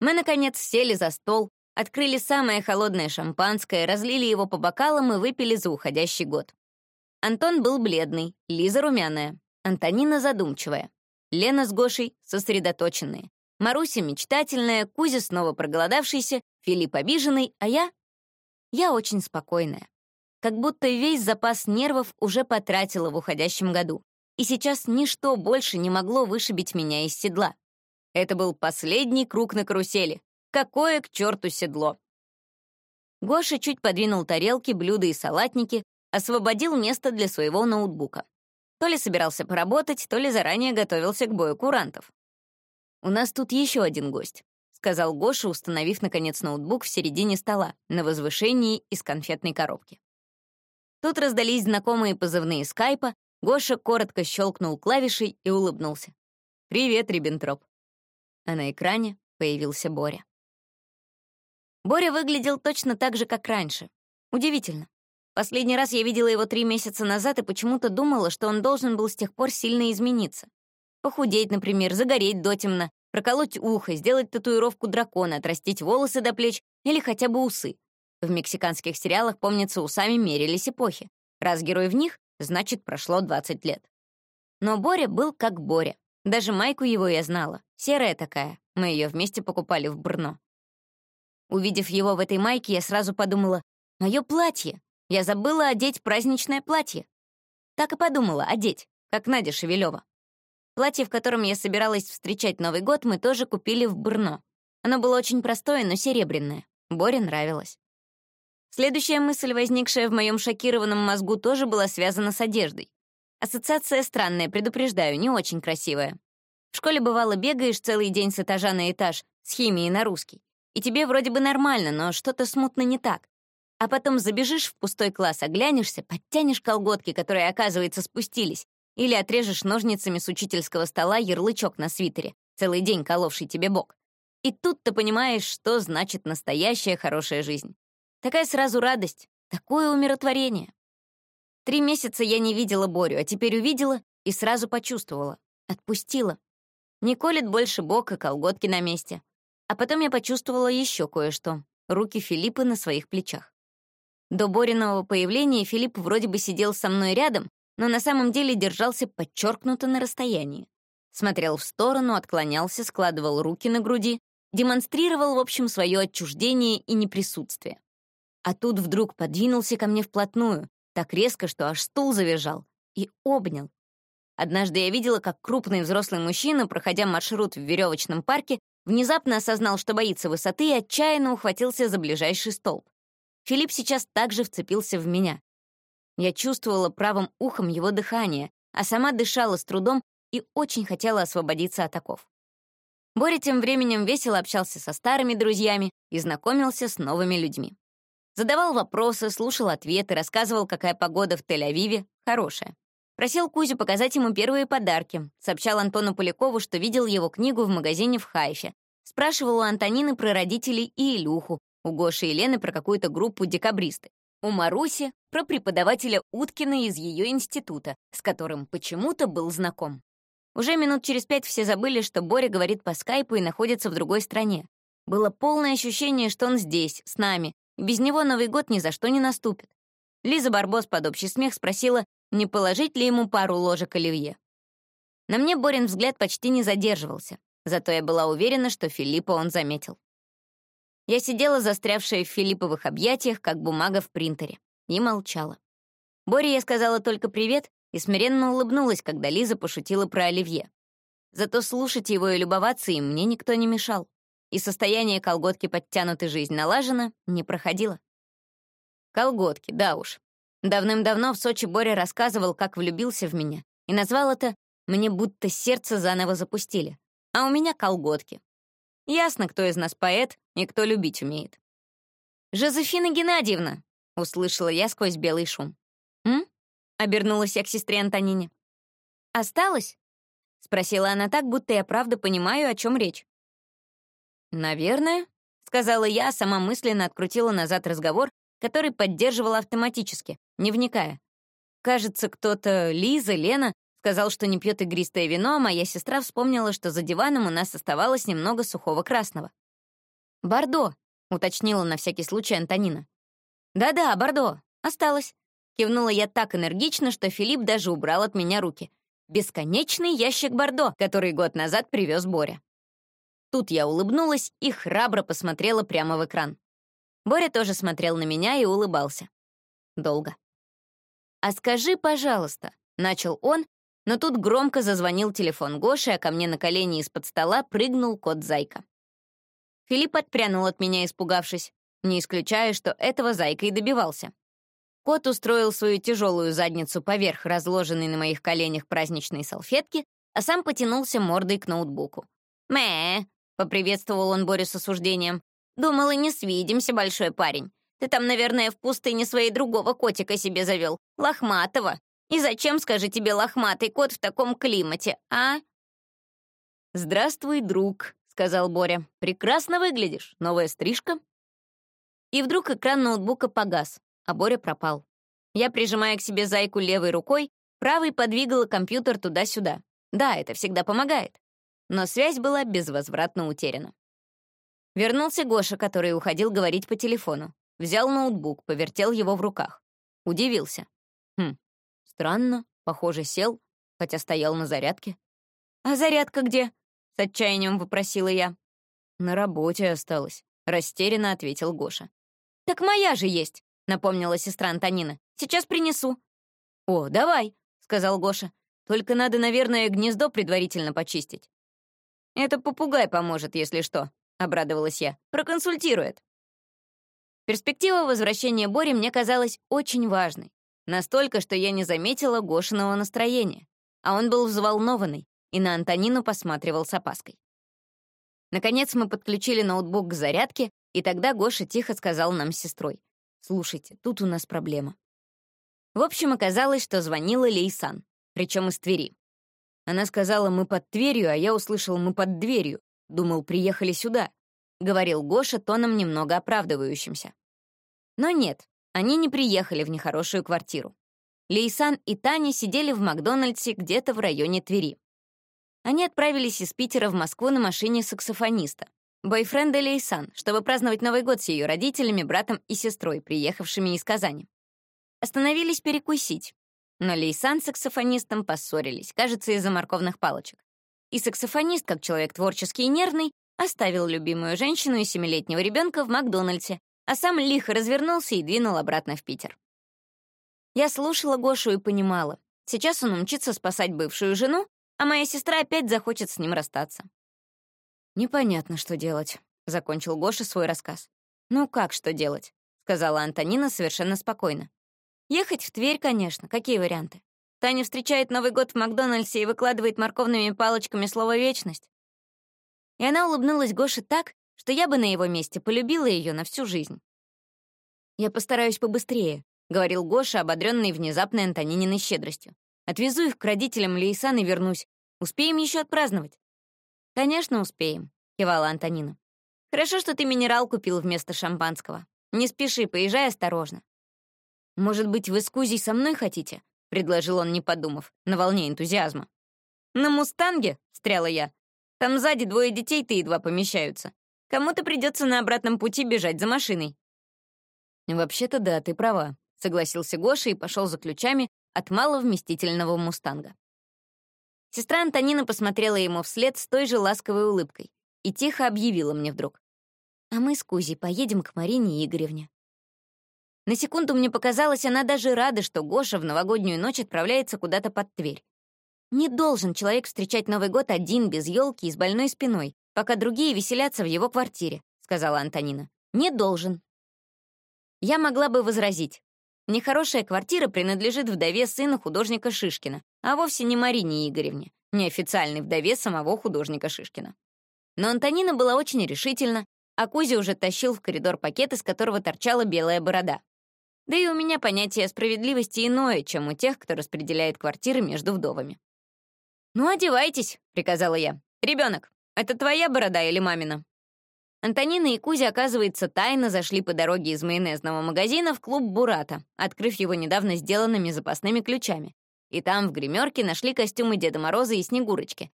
Мы, наконец, сели за стол, открыли самое холодное шампанское, разлили его по бокалам и выпили за уходящий год. Антон был бледный, Лиза румяная, Антонина задумчивая, Лена с Гошей сосредоточенные, Маруся мечтательная, Кузя снова проголодавшийся, Филипп обиженный, а я... Я очень спокойная. Как будто весь запас нервов уже потратила в уходящем году. И сейчас ничто больше не могло вышибить меня из седла. Это был последний круг на карусели. Какое к черту седло! Гоша чуть подвинул тарелки, блюда и салатники, освободил место для своего ноутбука. То ли собирался поработать, то ли заранее готовился к бою курантов. «У нас тут еще один гость», — сказал Гоша, установив, наконец, ноутбук в середине стола, на возвышении из конфетной коробки. Тут раздались знакомые позывные скайпа, Гоша коротко щелкнул клавишей и улыбнулся. «Привет, Риббентроп». А на экране появился Боря. Боря выглядел точно так же, как раньше. Удивительно. Последний раз я видела его три месяца назад и почему-то думала, что он должен был с тех пор сильно измениться. Похудеть, например, загореть дотемно, проколоть ухо, сделать татуировку дракона, отрастить волосы до плеч или хотя бы усы. В мексиканских сериалах, помнится, усами мерились эпохи. Раз герой в них, значит, прошло 20 лет. Но Боря был как Боря. Даже майку его я знала. Серая такая. Мы ее вместе покупали в Брно. Увидев его в этой майке, я сразу подумала, «Мое платье! Я забыла одеть праздничное платье. Так и подумала, одеть, как Надя Шевелева. Платье, в котором я собиралась встречать Новый год, мы тоже купили в Брно. Оно было очень простое, но серебряное. Боре нравилось. Следующая мысль, возникшая в моем шокированном мозгу, тоже была связана с одеждой. Ассоциация странная, предупреждаю, не очень красивая. В школе бывало бегаешь целый день с этажа на этаж, с химией на русский. И тебе вроде бы нормально, но что-то смутно не так. А потом забежишь в пустой класс, оглянешься, подтянешь колготки, которые, оказывается, спустились, или отрежешь ножницами с учительского стола ярлычок на свитере, целый день коловший тебе бок. И тут ты понимаешь, что значит настоящая хорошая жизнь. Такая сразу радость, такое умиротворение. Три месяца я не видела Борю, а теперь увидела и сразу почувствовала. Отпустила. Не колет больше бок и колготки на месте. А потом я почувствовала еще кое-что — руки Филиппа на своих плечах. До Бориного появления Филипп вроде бы сидел со мной рядом, но на самом деле держался подчеркнуто на расстоянии. Смотрел в сторону, отклонялся, складывал руки на груди, демонстрировал, в общем, свое отчуждение и неприсутствие. А тут вдруг подвинулся ко мне вплотную, так резко, что аж стул завизжал, и обнял. Однажды я видела, как крупный взрослый мужчина, проходя маршрут в веревочном парке, внезапно осознал, что боится высоты, и отчаянно ухватился за ближайший столб. Филипп сейчас также вцепился в меня. Я чувствовала правым ухом его дыхание, а сама дышала с трудом и очень хотела освободиться от оков. Боря тем временем весело общался со старыми друзьями и знакомился с новыми людьми. Задавал вопросы, слушал ответы, рассказывал, какая погода в Тель-Авиве хорошая. Просил Кузю показать ему первые подарки, сообщал Антону Полякову, что видел его книгу в магазине в Хайфе. Спрашивал у Антонины про родителей и Илюху, у Гоши и Лены про какую-то группу декабристы, у Маруси про преподавателя Уткина из ее института, с которым почему-то был знаком. Уже минут через пять все забыли, что Боря говорит по скайпу и находится в другой стране. Было полное ощущение, что он здесь, с нами, без него Новый год ни за что не наступит. Лиза Барбос под общий смех спросила, не положить ли ему пару ложек оливье. На мне Борин взгляд почти не задерживался, зато я была уверена, что Филиппа он заметил. Я сидела, застрявшая в Филипповых объятиях, как бумага в принтере, и молчала. Боре я сказала только привет и смиренно улыбнулась, когда Лиза пошутила про оливье. Зато слушать его и любоваться им мне никто не мешал, и состояние колготки подтянутой жизнь налажено не проходило. Колготки, да уж. Давным-давно в Сочи Боря рассказывал, как влюбился в меня, и назвал это «мне будто сердце заново запустили», а у меня колготки. Ясно, кто из нас поэт и кто любить умеет. «Жозефина Геннадьевна!» — услышала я сквозь белый шум. «М?» — обернулась я к сестре Антонине. «Осталось?» — спросила она так, будто я правда понимаю, о чем речь. «Наверное», — сказала я, сама мысленно открутила назад разговор который поддерживал автоматически, не вникая. Кажется, кто-то, Лиза, Лена, сказал, что не пьет игристое вино, а моя сестра вспомнила, что за диваном у нас оставалось немного сухого красного. «Бордо», — уточнила на всякий случай Антонина. «Да-да, Бордо, осталось», — кивнула я так энергично, что Филипп даже убрал от меня руки. «Бесконечный ящик Бордо, который год назад привез Боря». Тут я улыбнулась и храбро посмотрела прямо в экран. Боря тоже смотрел на меня и улыбался. Долго. «А скажи, пожалуйста», — начал он, но тут громко зазвонил телефон Гоши, а ко мне на колени из-под стола прыгнул кот Зайка. Филипп отпрянул от меня, испугавшись, не исключая, что этого Зайка и добивался. Кот устроил свою тяжелую задницу поверх разложенной на моих коленях праздничной салфетки, а сам потянулся мордой к ноутбуку. «Мэ!» — поприветствовал он Борю с осуждением. Думала, не свидимся, большой парень. Ты там, наверное, в пустыне своей другого котика себе завел, лохматого. И зачем, скажи тебе, лохматый кот в таком климате, а?» «Здравствуй, друг», — сказал Боря. «Прекрасно выглядишь. Новая стрижка?» И вдруг экран ноутбука погас, а Боря пропал. Я, прижимая к себе зайку левой рукой, правой подвигала компьютер туда-сюда. Да, это всегда помогает. Но связь была безвозвратно утеряна. Вернулся Гоша, который уходил говорить по телефону. Взял ноутбук, повертел его в руках. Удивился. Хм, странно, похоже, сел, хотя стоял на зарядке. «А зарядка где?» — с отчаянием вопросила я. «На работе осталась», — растерянно ответил Гоша. «Так моя же есть», — напомнила сестра Антонина. «Сейчас принесу». «О, давай», — сказал Гоша. «Только надо, наверное, гнездо предварительно почистить». «Это попугай поможет, если что», обрадовалась я. «Проконсультирует». Перспектива возвращения Бори мне казалась очень важной. Настолько, что я не заметила Гошиного настроения. А он был взволнованный и на Антонину посматривал с опаской. Наконец мы подключили ноутбук к зарядке, и тогда Гоша тихо сказал нам с сестрой. «Слушайте, тут у нас проблема». В общем, оказалось, что звонила Лейсан, причем из Твери. Она сказала, мы под Тверью, а я услышал, мы под дверью, Думал, приехали сюда», — говорил Гоша тоном немного оправдывающимся. Но нет, они не приехали в нехорошую квартиру. Лейсан и Таня сидели в Макдональдсе где-то в районе Твери. Они отправились из Питера в Москву на машине саксофониста. бойфренда Лейсан, чтобы праздновать Новый год с ее родителями, братом и сестрой, приехавшими из Казани. Остановились перекусить, но Лейсан с саксофонистом поссорились, кажется, из-за морковных палочек. И саксофонист, как человек творческий и нервный, оставил любимую женщину и семилетнего ребенка в Макдональдсе, а сам лихо развернулся и двинул обратно в Питер. Я слушала Гошу и понимала, сейчас он умчится спасать бывшую жену, а моя сестра опять захочет с ним расстаться. «Непонятно, что делать», — закончил Гоша свой рассказ. «Ну как что делать?» — сказала Антонина совершенно спокойно. «Ехать в Тверь, конечно. Какие варианты? Таня встречает Новый год в Макдональдсе и выкладывает морковными палочками слово «вечность». И она улыбнулась Гоше так, что я бы на его месте полюбила ее на всю жизнь. «Я постараюсь побыстрее», — говорил Гоша, ободренный внезапной Антонининой щедростью. «Отвезу их к родителям Лейсан и вернусь. Успеем еще отпраздновать». «Конечно, успеем», — кивала Антонина. «Хорошо, что ты минерал купил вместо шампанского. Не спеши, поезжай осторожно». «Может быть, вы с Кузей со мной хотите?» — предложил он, не подумав, на волне энтузиазма. «На «Мустанге»?» — встряла я. «Там сзади двое детей-то едва помещаются. Кому-то придется на обратном пути бежать за машиной». «Вообще-то да, ты права», — согласился Гоша и пошел за ключами от маловместительного «Мустанга». Сестра Антонина посмотрела ему вслед с той же ласковой улыбкой и тихо объявила мне вдруг. «А мы с Кузей поедем к Марине Игоревне». На секунду мне показалось, она даже рада, что Гоша в новогоднюю ночь отправляется куда-то под Тверь. Не должен человек встречать Новый год один, без елки и с больной спиной, пока другие веселятся в его квартире, сказала Антонина. Не должен. Я могла бы возразить. Нехорошая квартира принадлежит вдове сына художника Шишкина, а вовсе не Марине Игоревне, неофициальной вдове самого художника Шишкина. Но Антонина была очень решительна, а Кузя уже тащил в коридор пакет, из которого торчала белая борода. Да и у меня понятие справедливости иное, чем у тех, кто распределяет квартиры между вдовами. «Ну, одевайтесь», — приказала я. «Ребенок, это твоя борода или мамина?» Антонина и Кузя, оказывается, тайно зашли по дороге из майонезного магазина в клуб «Бурата», открыв его недавно сделанными запасными ключами. И там в гримерке нашли костюмы Деда Мороза и Снегурочки,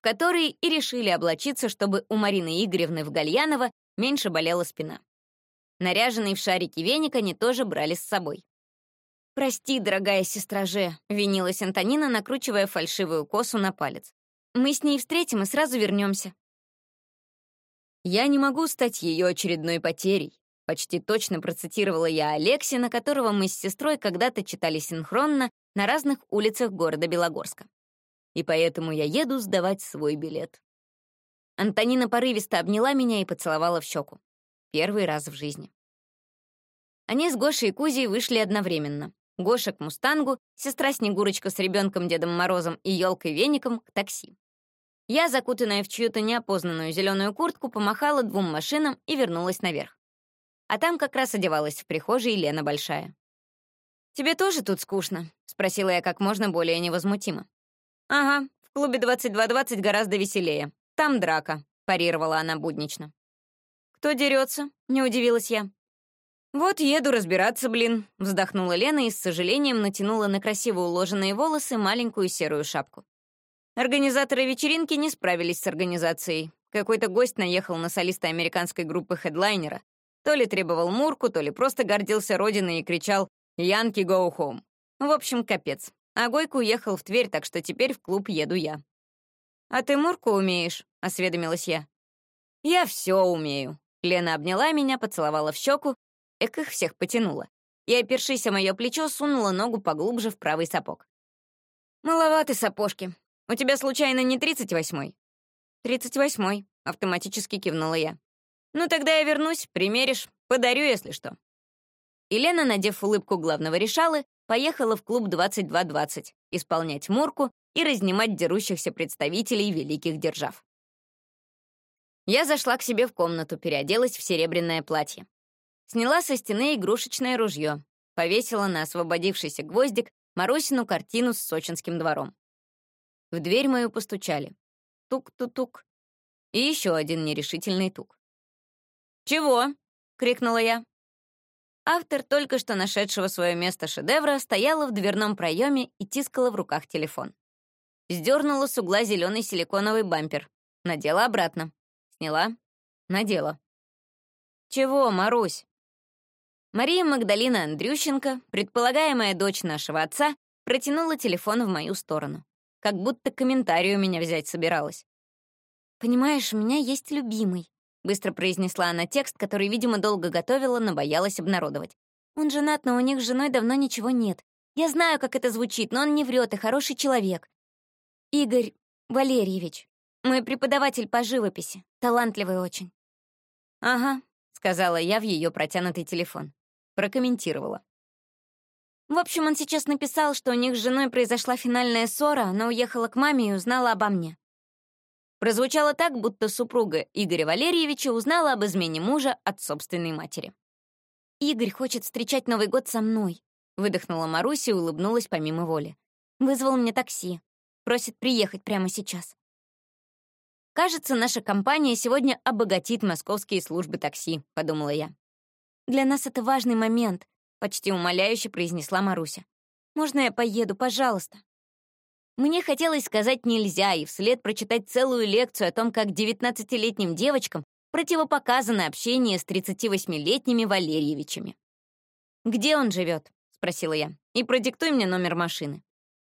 в которые и решили облачиться, чтобы у Марины Игоревны в Гальянова меньше болела спина. Наряженный в шарики веник они тоже брали с собой. «Прости, дорогая сестра Же», — винилась Антонина, накручивая фальшивую косу на палец. «Мы с ней встретим и сразу вернемся. «Я не могу стать ее очередной потерей», — почти точно процитировала я Алексина, которого мы с сестрой когда-то читали синхронно на разных улицах города Белогорска. И поэтому я еду сдавать свой билет. Антонина порывисто обняла меня и поцеловала в щеку. Первый раз в жизни. Они с Гошей и Кузей вышли одновременно. Гоша к «Мустангу», сестра Снегурочка с ребенком Дедом Морозом и елкой-веником к такси. Я, закутанная в чью-то неопознанную зеленую куртку, помахала двум машинам и вернулась наверх. А там как раз одевалась в прихожей Лена Большая. «Тебе тоже тут скучно?» — спросила я как можно более невозмутимо. «Ага, в клубе 2220 гораздо веселее. Там драка», — парировала она буднично. «Кто дерется?» — не удивилась я. «Вот еду разбираться, блин», — вздохнула Лена и с сожалением натянула на красиво уложенные волосы маленькую серую шапку. Организаторы вечеринки не справились с организацией. Какой-то гость наехал на солиста американской группы хедлайнера. То ли требовал Мурку, то ли просто гордился родиной и кричал «Янки, go home». В общем, капец. А Гойко уехал в Тверь, так что теперь в клуб еду я. «А ты Мурку умеешь?» — осведомилась я. «Я все умею». Лена обняла меня, поцеловала в щеку, эк их всех потянула. И, опершись о мое плечо, сунула ногу поглубже в правый сапог. «Маловаты сапожки. «У тебя, случайно, не тридцать восьмой?» «Тридцать восьмой», — автоматически кивнула я. «Ну, тогда я вернусь, примеришь, подарю, если что». Елена, надев улыбку главного решалы, поехала в клуб 2220 исполнять Мурку и разнимать дерущихся представителей великих держав. Я зашла к себе в комнату, переоделась в серебряное платье. Сняла со стены игрушечное ружье, повесила на освободившийся гвоздик Марусину картину с сочинским двором. В дверь мою постучали. Тук-ту-тук. И еще один нерешительный тук. «Чего?» — крикнула я. Автор только что нашедшего свое место шедевра стояла в дверном проеме и тискала в руках телефон. Сдернула с угла зеленый силиконовый бампер. Надела обратно. Сняла. Надела. «Чего, Марусь?» Мария Магдалина Андрющенко, предполагаемая дочь нашего отца, протянула телефон в мою сторону. Как будто комментарий у меня взять собиралась. «Понимаешь, у меня есть любимый», — быстро произнесла она текст, который, видимо, долго готовила, но боялась обнародовать. «Он женат, но у них с женой давно ничего нет. Я знаю, как это звучит, но он не врет и хороший человек. Игорь Валерьевич, мой преподаватель по живописи, талантливый очень». «Ага», — сказала я в ее протянутый телефон. Прокомментировала. В общем, он сейчас написал, что у них с женой произошла финальная ссора, она уехала к маме и узнала обо мне. Прозвучало так, будто супруга Игоря Валерьевича узнала об измене мужа от собственной матери. «Игорь хочет встречать Новый год со мной», — выдохнула Маруся и улыбнулась помимо воли. «Вызвал мне такси. Просит приехать прямо сейчас». «Кажется, наша компания сегодня обогатит московские службы такси», — подумала я. «Для нас это важный момент», — почти умоляюще произнесла Маруся. «Можно я поеду, пожалуйста?» Мне хотелось сказать «нельзя» и вслед прочитать целую лекцию о том, как 19-летним девочкам противопоказано общение с 38-летними Валерьевичами. «Где он живет?» — спросила я. «И продиктуй мне номер машины».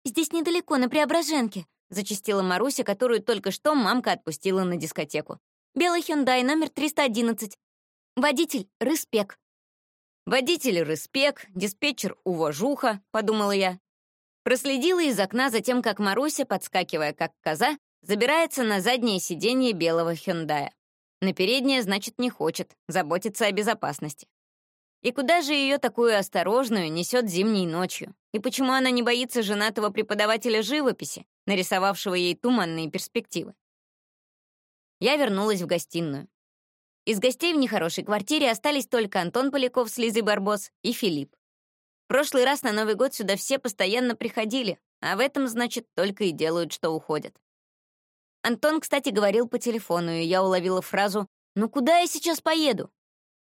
«Здесь недалеко, на Преображенке», — зачастила Маруся, которую только что мамка отпустила на дискотеку. «Белый Hyundai, номер 311. Водитель — Рыспек». «Водитель — Рыспек, диспетчер — Уважуха», — подумала я. Проследила из окна за тем, как Маруся, подскакивая как коза, забирается на заднее сиденье белого Hyundai. На переднее, значит, не хочет, заботиться о безопасности. И куда же ее такую осторожную несет зимней ночью? И почему она не боится женатого преподавателя живописи, нарисовавшего ей туманные перспективы? Я вернулась в гостиную. Из гостей в нехорошей квартире остались только Антон Поляков с Лизой Барбос и Филипп. Прошлый раз на Новый год сюда все постоянно приходили, а в этом, значит, только и делают, что уходят. Антон, кстати, говорил по телефону, и я уловила фразу «Ну куда я сейчас поеду?»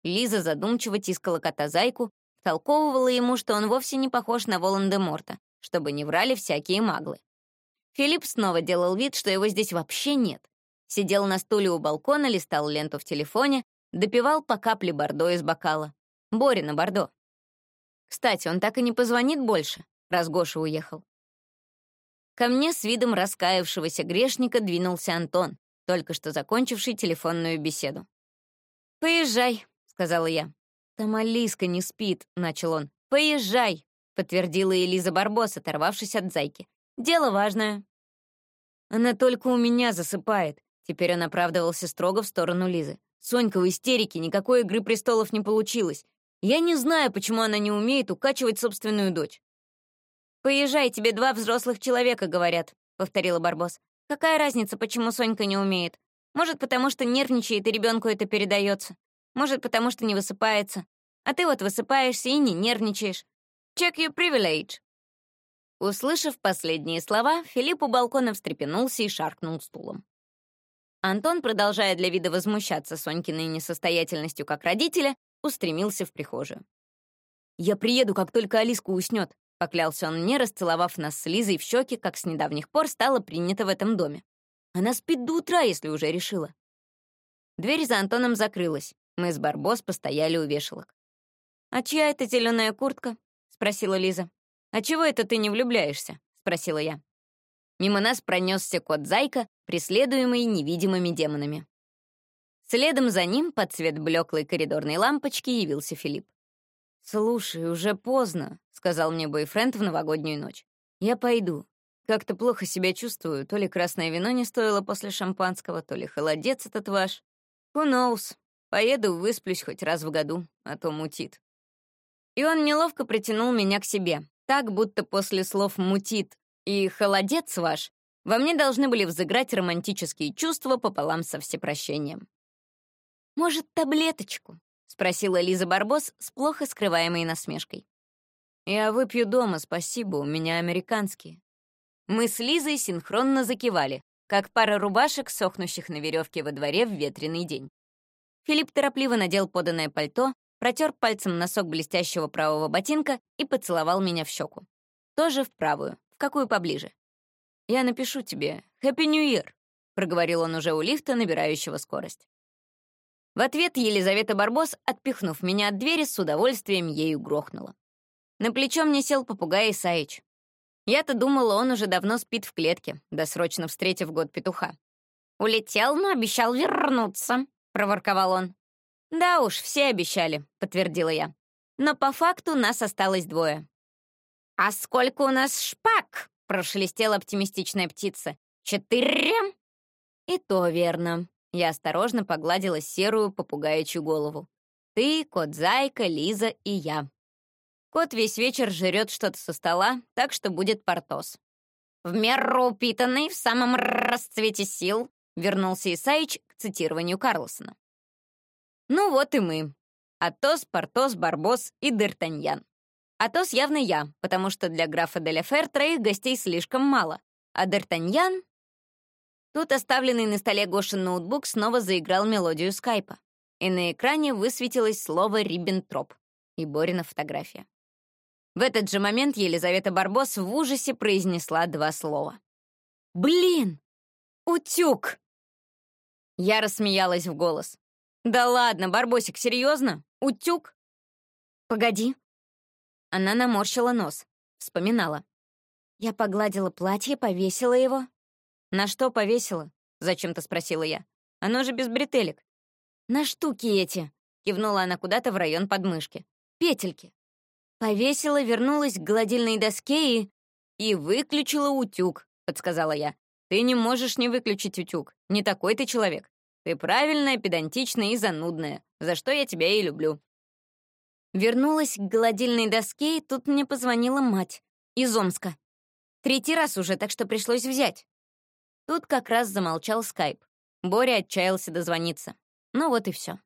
Лиза задумчиво тискала кота-зайку, толковывала ему, что он вовсе не похож на Волан-де-Морта, чтобы не врали всякие маглы. Филипп снова делал вид, что его здесь вообще нет. Сидел на стуле у балкона, листал ленту в телефоне, допивал по капле бордо из бокала. Борина бордо. Кстати, он так и не позвонит больше, раз Гоша уехал. Ко мне с видом раскаявшегося грешника двинулся Антон, только что закончивший телефонную беседу. «Поезжай», — сказала я. «Там Алиска не спит», — начал он. «Поезжай», — подтвердила Элиза Барбос, оторвавшись от зайки. «Дело важное». «Она только у меня засыпает», — теперь он оправдывался строго в сторону Лизы. «Сонька в истерике, никакой «Игры престолов» не получилось. Я не знаю, почему она не умеет укачивать собственную дочь. «Поезжай, тебе два взрослых человека говорят», — повторила Барбос. «Какая разница, почему Сонька не умеет? Может, потому что нервничает, и ребенку это передается. Может, потому что не высыпается. А ты вот высыпаешься и не нервничаешь. Check your privilege». Услышав последние слова, Филипп у балкона встрепенулся и шаркнул стулом. Антон, продолжая для вида возмущаться Сонькиной несостоятельностью как родителя, устремился в прихожую. «Я приеду, как только Алиска уснет», — поклялся он мне, расцеловав нас с Лизой в щеки, как с недавних пор стало принято в этом доме. «Она спит до утра, если уже решила». Дверь за Антоном закрылась. Мы с Барбос постояли у вешалок. «А чья это зеленая куртка?» — спросила Лиза. «А чего это ты не влюбляешься?» — спросила я. Мимо нас пронесся кот-зайка, преследуемый невидимыми демонами. Следом за ним, под цвет блеклой коридорной лампочки, явился Филипп. «Слушай, уже поздно», — сказал мне бойфренд в новогоднюю ночь. «Я пойду. Как-то плохо себя чувствую, то ли красное вино не стоило после шампанского, то ли холодец этот ваш. Who knows? Поеду, высплюсь хоть раз в году, а то мутит». И он неловко притянул меня к себе, так, будто после слов «мутит» и «холодец ваш» во мне должны были взыграть романтические чувства пополам со всепрощением. «Может, таблеточку?» — спросила Лиза Барбос с плохо скрываемой насмешкой. «Я выпью дома, спасибо, у меня американские». Мы с Лизой синхронно закивали, как пара рубашек, сохнущих на веревке во дворе в ветреный день. Филипп торопливо надел поданное пальто, протер пальцем носок блестящего правого ботинка и поцеловал меня в щеку. Тоже в правую, в какую поближе. «Я напишу тебе. Happy New Year», — проговорил он уже у лифта, набирающего скорость. В ответ Елизавета Барбос, отпихнув меня от двери, с удовольствием ею грохнула. На плечо мне сел попугай Исаич. Я-то думала, он уже давно спит в клетке, досрочно встретив год петуха. «Улетел, но обещал вернуться», — проворковал он. «Да уж, все обещали», — подтвердила я. «Но по факту нас осталось двое». «А сколько у нас шпак?» — прошелестела оптимистичная птица. «Четыре?» «И то верно». Я осторожно погладила серую попугаючью голову. «Ты, кот-зайка, Лиза и я». Кот весь вечер жрет что-то со стола, так что будет портос. «В меру упитанный, в самом расцвете сил», — вернулся Исаич к цитированию Карлсона. «Ну вот и мы. Атос, Портос, Барбос и Д'Артаньян. Атос явно я, потому что для графа Деляфер троих гостей слишком мало, а Д'Артаньян Тут оставленный на столе Гошин ноутбук снова заиграл мелодию скайпа, и на экране высветилось слово «Риббентроп» и Борина фотография. В этот же момент Елизавета Барбос в ужасе произнесла два слова. «Блин! Утюг!» Я рассмеялась в голос. «Да ладно, Барбосик, серьезно? Утюг?» «Погоди». Она наморщила нос, вспоминала. Я погладила платье, повесила его, «На что повесила?» — зачем-то спросила я. «Оно же без бретелек». «На штуки эти», — кивнула она куда-то в район подмышки. «Петельки». Повесила, вернулась к гладильной доске и... «И выключила утюг», — подсказала я. «Ты не можешь не выключить утюг. Не такой ты человек. Ты правильная, педантичная и занудная, за что я тебя и люблю». Вернулась к гладильной доске, и тут мне позвонила мать. Из Омска. Третий раз уже, так что пришлось взять. Тут как раз замолчал скайп. Боря отчаялся дозвониться. Ну вот и все.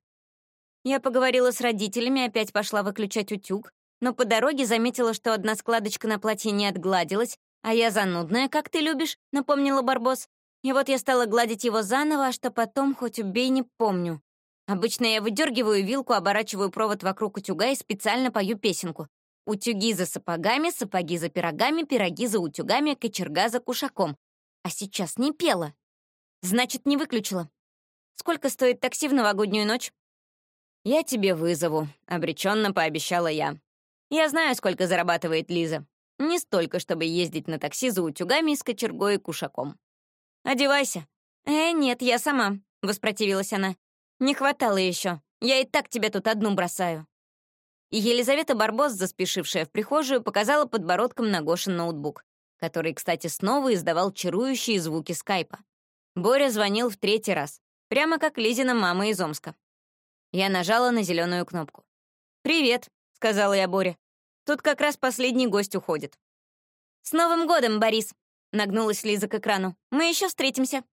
Я поговорила с родителями, опять пошла выключать утюг, но по дороге заметила, что одна складочка на платье не отгладилась, а я занудная, как ты любишь, напомнила Барбос. И вот я стала гладить его заново, а что потом, хоть убей, не помню. Обычно я выдергиваю вилку, оборачиваю провод вокруг утюга и специально пою песенку. Утюги за сапогами, сапоги за пирогами, пироги за утюгами, кочерга за кушаком. А сейчас не пела. Значит, не выключила. Сколько стоит такси в новогоднюю ночь? Я тебе вызову, обреченно пообещала я. Я знаю, сколько зарабатывает Лиза. Не столько, чтобы ездить на такси за утюгами с кочергой и кушаком. Одевайся. Э, нет, я сама, воспротивилась она. Не хватало еще. Я и так тебя тут одну бросаю. Елизавета Барбос, заспешившая в прихожую, показала подбородком на Гошин ноутбук который, кстати, снова издавал чарующие звуки скайпа. Боря звонил в третий раз, прямо как Лизина мама из Омска. Я нажала на зеленую кнопку. «Привет», — сказала я Боре. «Тут как раз последний гость уходит». «С Новым годом, Борис!» — нагнулась Лиза к экрану. «Мы еще встретимся».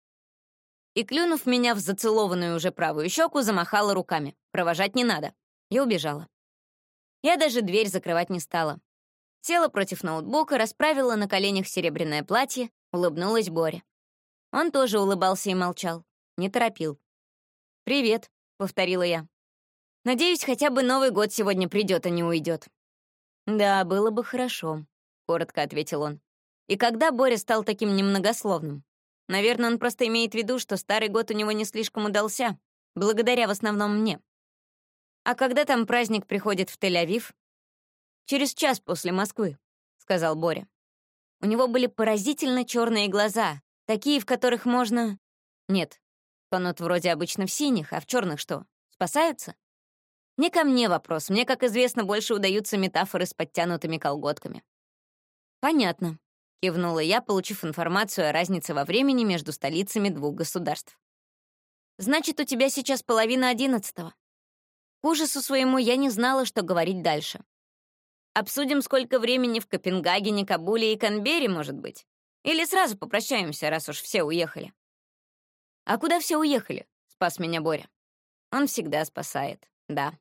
И, клюнув меня в зацелованную уже правую щеку, замахала руками. Провожать не надо. И убежала. Я даже дверь закрывать не стала. Села против ноутбука, расправила на коленях серебряное платье, улыбнулась Боре. Он тоже улыбался и молчал, не торопил. «Привет», — повторила я. «Надеюсь, хотя бы Новый год сегодня придет, а не уйдет». «Да, было бы хорошо», — коротко ответил он. И когда Боря стал таким немногословным? Наверное, он просто имеет в виду, что старый год у него не слишком удался, благодаря в основном мне. А когда там праздник приходит в Тель-Авив, «Через час после Москвы», — сказал Боря. У него были поразительно черные глаза, такие, в которых можно... Нет, тонут вроде обычно в синих, а в черных что, спасаются? Не ко мне вопрос, мне, как известно, больше удаются метафоры с подтянутыми колготками. «Понятно», — кивнула я, получив информацию о разнице во времени между столицами двух государств. «Значит, у тебя сейчас половина одиннадцатого». К ужасу своему я не знала, что говорить дальше. Обсудим, сколько времени в Копенгагене, Кабуле и Канберре, может быть. Или сразу попрощаемся, раз уж все уехали. А куда все уехали? Спас меня Боря. Он всегда спасает, да.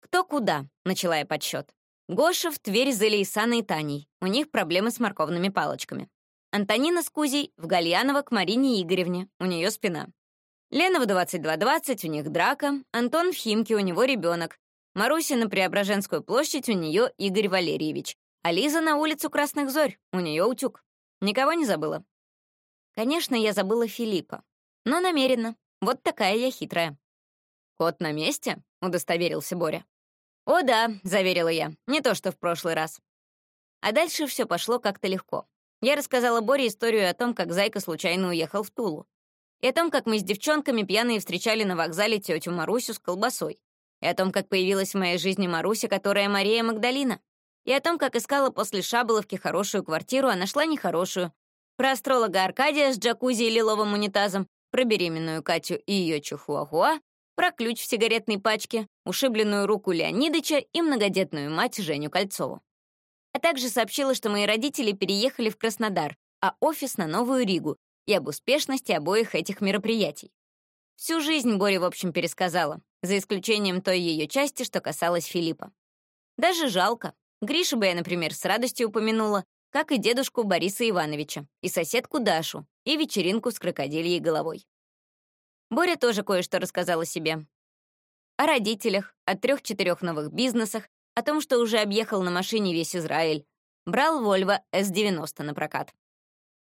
Кто куда? Начала я подсчет. Гоша в Тверь за Лейсаной и Таней. У них проблемы с морковными палочками. Антонина с Кузей в Гальяново к Марине Игоревне. У нее спина. Лена в 22.20, у них драка. Антон в Химке, у него ребенок. Маруся на Преображенскую площадь, у нее Игорь Валерьевич. А Лиза на улицу Красных Зорь, у нее утюг. Никого не забыла? Конечно, я забыла Филиппа. Но намеренно. Вот такая я хитрая. «Кот на месте?» — удостоверился Боря. «О да», — заверила я, — «не то, что в прошлый раз». А дальше все пошло как-то легко. Я рассказала Боре историю о том, как Зайка случайно уехал в Тулу. И о том, как мы с девчонками пьяные встречали на вокзале тетю Марусю с колбасой. И о том, как появилась в моей жизни Маруся, которая Мария Магдалина. И о том, как искала после Шаболовки хорошую квартиру, а нашла нехорошую. Про астролога Аркадия с джакузи и лиловым унитазом, про беременную Катю и ее чихуахуа, про ключ в сигаретной пачке, ушибленную руку Леонидыча и многодетную мать Женю Кольцову а также сообщила, что мои родители переехали в Краснодар, а офис на Новую Ригу, и об успешности обоих этих мероприятий. Всю жизнь Боря, в общем, пересказала, за исключением той ее части, что касалась Филиппа. Даже жалко. Гришу бы я, например, с радостью упомянула, как и дедушку Бориса Ивановича, и соседку Дашу, и вечеринку с крокодильей головой. Боря тоже кое-что рассказала себе. О родителях, о трех-четырех новых бизнесах, о том, что уже объехал на машине весь Израиль. Брал Volvo S90 на прокат.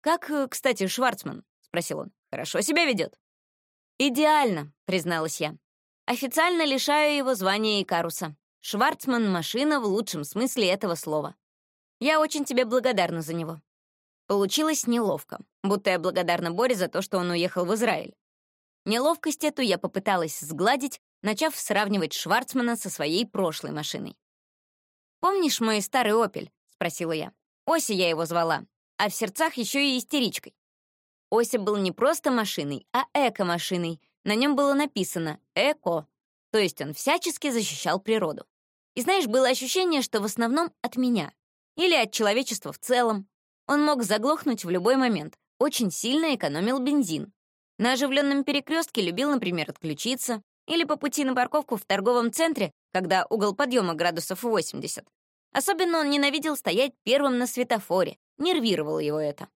«Как, э, кстати, Шварцман?» — спросил он. «Хорошо себя ведет?» «Идеально», — призналась я. «Официально лишаю его звания Икаруса. Шварцман — машина в лучшем смысле этого слова. Я очень тебе благодарна за него». Получилось неловко, будто я благодарна Боре за то, что он уехал в Израиль. Неловкость эту я попыталась сгладить, начав сравнивать Шварцмана со своей прошлой машиной. «Помнишь мой старый «Опель»?» — спросила я. Оси я его звала, а в сердцах еще и истеричкой. Ося был не просто машиной, а эко-машиной. На нем было написано «эко», то есть он всячески защищал природу. И знаешь, было ощущение, что в основном от меня. Или от человечества в целом. Он мог заглохнуть в любой момент, очень сильно экономил бензин. На оживленном перекрестке любил, например, отключиться, или по пути на парковку в торговом центре, когда угол подъема градусов 80. Особенно он ненавидел стоять первым на светофоре, нервировало его это.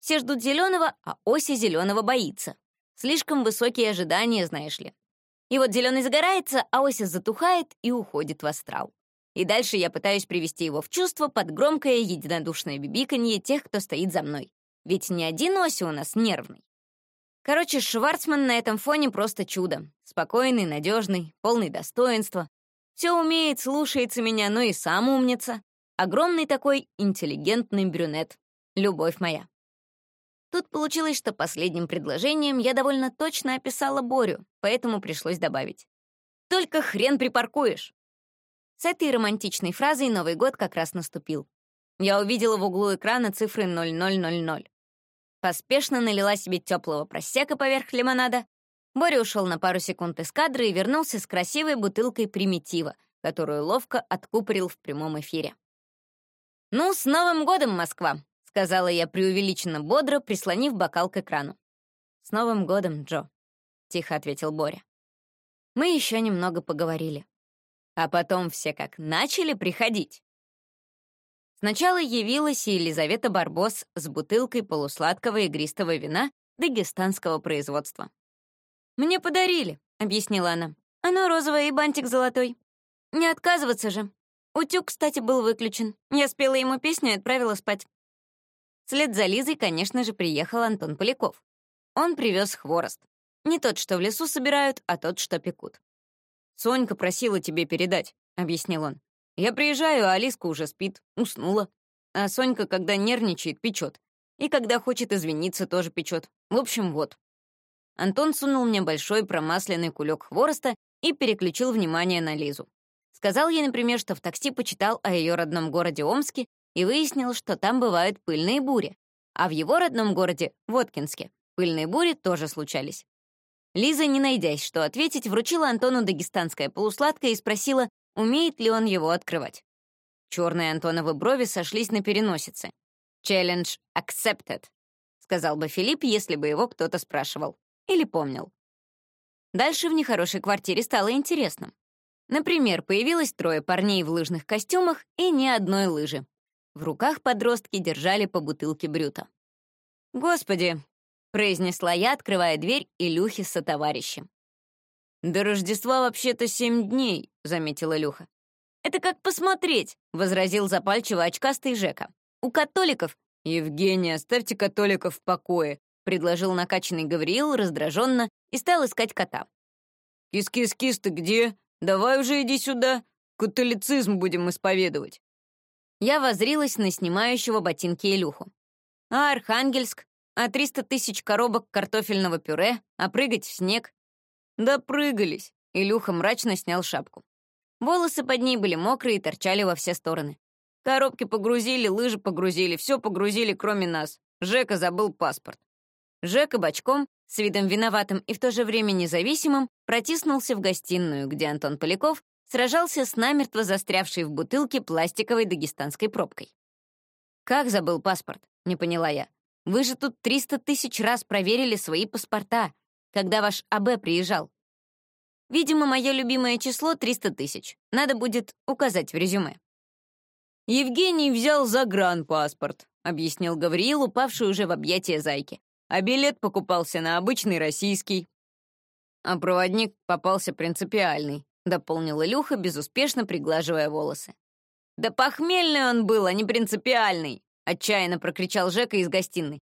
Все ждут зеленого, а оси зеленого боится. Слишком высокие ожидания, знаешь ли. И вот зеленый загорается, а ося затухает и уходит в астрал. И дальше я пытаюсь привести его в чувство под громкое единодушное бибиканье тех, кто стоит за мной. Ведь ни один оси у нас нервный. Короче, Шварцман на этом фоне просто чудо. Спокойный, надежный, полный достоинства. Все умеет, слушается меня, но и сам умница. Огромный такой интеллигентный брюнет. Любовь моя. Тут получилось, что последним предложением я довольно точно описала Борю, поэтому пришлось добавить. «Только хрен припаркуешь!» С этой романтичной фразой Новый год как раз наступил. Я увидела в углу экрана цифры 0000. Поспешно налила себе теплого просека поверх лимонада. Боря ушел на пару секунд из кадра и вернулся с красивой бутылкой примитива, которую ловко откупорил в прямом эфире. «Ну, с Новым годом, Москва!» — сказала я преувеличенно бодро, прислонив бокал к экрану. «С Новым годом, Джо!» — тихо ответил Боря. Мы еще немного поговорили. А потом все как начали приходить. Сначала явилась Елизавета Барбос с бутылкой полусладкого игристого вина дагестанского производства. «Мне подарили», — объяснила она. «Оно розовое и бантик золотой. Не отказываться же. Утюг, кстати, был выключен. Я спела ему песню и отправила спать». Вслед за Лизой, конечно же, приехал Антон Поляков. Он привез хворост. Не тот, что в лесу собирают, а тот, что пекут. «Сонька просила тебе передать», — объяснил он. Я приезжаю, а Алиска уже спит, уснула. А Сонька, когда нервничает, печет. И когда хочет извиниться, тоже печет. В общем, вот. Антон сунул мне большой промасленный кулек хвороста и переключил внимание на Лизу. Сказал ей, например, что в такси почитал о ее родном городе Омске и выяснил, что там бывают пыльные бури. А в его родном городе, Воткинске, пыльные бури тоже случались. Лиза, не найдясь, что ответить, вручила Антону дагестанское полусладкое и спросила, умеет ли он его открывать. Черные Антоновы брови сошлись на переносице. «Challenge accepted», — сказал бы Филипп, если бы его кто-то спрашивал. Или помнил. Дальше в нехорошей квартире стало интересно. Например, появилось трое парней в лыжных костюмах и ни одной лыжи. В руках подростки держали по бутылке брюта. «Господи!» — произнесла я, открывая дверь Илюхи со товарищем. «До Рождества вообще-то семь дней», — заметила Люха. «Это как посмотреть», — возразил запальчиво очкастый Жека. «У католиков...» «Евгения, оставьте католиков в покое», — предложил накачанный Гавриил раздраженно и стал искать кота. «Кис-кис-кис, ты где? Давай уже иди сюда. Католицизм будем исповедовать». Я возрилась на снимающего ботинки Илюху. А Архангельск? А 300 тысяч коробок картофельного пюре? А прыгать в снег? Да прыгались. Илюха мрачно снял шапку. Волосы под ней были мокрые и торчали во все стороны. Коробки погрузили, лыжи погрузили, все погрузили, кроме нас. Жека забыл паспорт. Жека бочком, с видом виноватым и в то же время независимым, протиснулся в гостиную, где Антон Поляков сражался с намертво застрявшей в бутылке пластиковой дагестанской пробкой. «Как забыл паспорт?» — не поняла я. «Вы же тут 300 тысяч раз проверили свои паспорта, когда ваш АБ приезжал. Видимо, мое любимое число — 300 тысяч. Надо будет указать в резюме». «Евгений взял загранпаспорт», — объяснил Гавриил, упавший уже в объятия зайки. «А билет покупался на обычный российский». «А проводник попался принципиальный», — дополнил Илюха, безуспешно приглаживая волосы. «Да похмельный он был, а не принципиальный!» — отчаянно прокричал Жека из гостиной.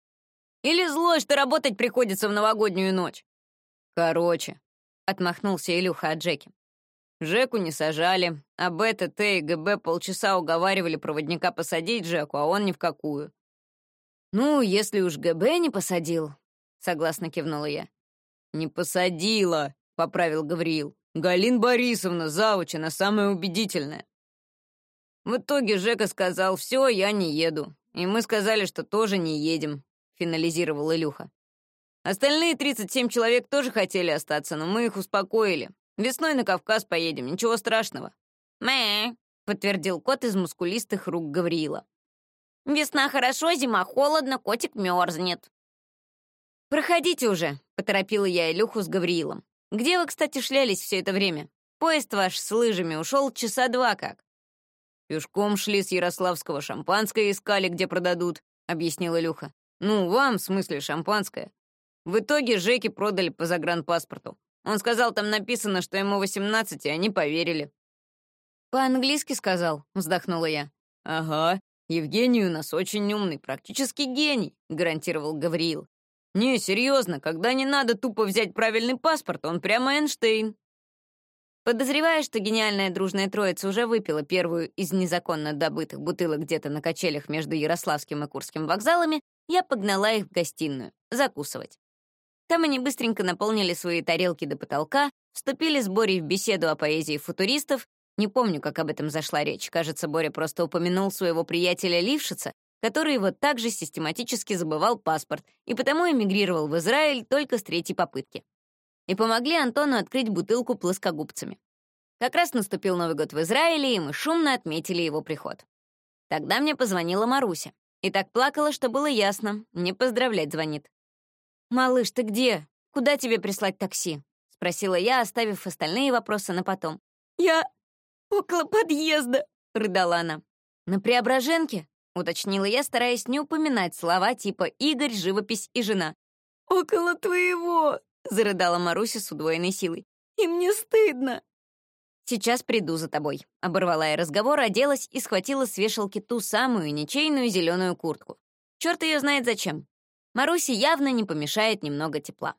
«Или злой, что работать приходится в новогоднюю ночь!» «Короче», — отмахнулся Илюха от Джеки. Жеку не сажали, а БТТ и ГБ полчаса уговаривали проводника посадить Жеку, а он ни в какую. «Ну, если уж ГБ не посадил», — согласно кивнула я. «Не посадила», — поправил Гавриил. Галин Борисовна, завуч, самая убедительная. В итоге Жека сказал, все, я не еду. И мы сказали, что тоже не едем, финализировал Илюха. Остальные 37 человек тоже хотели остаться, но мы их успокоили. Весной на Кавказ поедем, ничего страшного. Мэ, подтвердил кот из мускулистых рук Гавриила. Весна хорошо, зима холодно, котик мерзнет. «Проходите уже», — поторопила я Илюху с Гавриилом. Где вы, кстати, шлялись все это время? Поезд ваш с лыжами ушел часа два как». «Пешком шли с Ярославского шампанское искали, где продадут», — объяснил Илюха. «Ну, вам, в смысле, шампанское. В итоге Жеке продали по загранпаспорту. Он сказал, там написано, что ему 18, и они поверили». «По-английски сказал», — вздохнула я. «Ага, Евгений у нас очень умный, практически гений», — гарантировал Гавриил. «Не, серьезно, когда не надо тупо взять правильный паспорт, он прямо Эйнштейн». Подозревая, что гениальная дружная троица уже выпила первую из незаконно добытых бутылок где-то на качелях между Ярославским и Курским вокзалами, я погнала их в гостиную, закусывать. Там они быстренько наполнили свои тарелки до потолка, вступили с Борей в беседу о поэзии футуристов, не помню, как об этом зашла речь, кажется, Боря просто упомянул своего приятеля Лившица, который вот так же систематически забывал паспорт и потому эмигрировал в Израиль только с третьей попытки. И помогли Антону открыть бутылку плоскогубцами. Как раз наступил Новый год в Израиле, и мы шумно отметили его приход. Тогда мне позвонила Маруся. И так плакала, что было ясно, не поздравлять звонит. «Малыш, ты где? Куда тебе прислать такси?» — спросила я, оставив остальные вопросы на потом. «Я около подъезда», — рыдала она. «На Преображенке?» — уточнила я, стараясь не упоминать слова типа «Игорь», «живопись» и «жена». «Около твоего!» — зарыдала Маруся с удвоенной силой. «И мне стыдно!» «Сейчас приду за тобой», — оборвала я разговор, оделась и схватила с вешалки ту самую ничейную зеленую куртку. Черт ее знает зачем. Марусе явно не помешает немного тепла.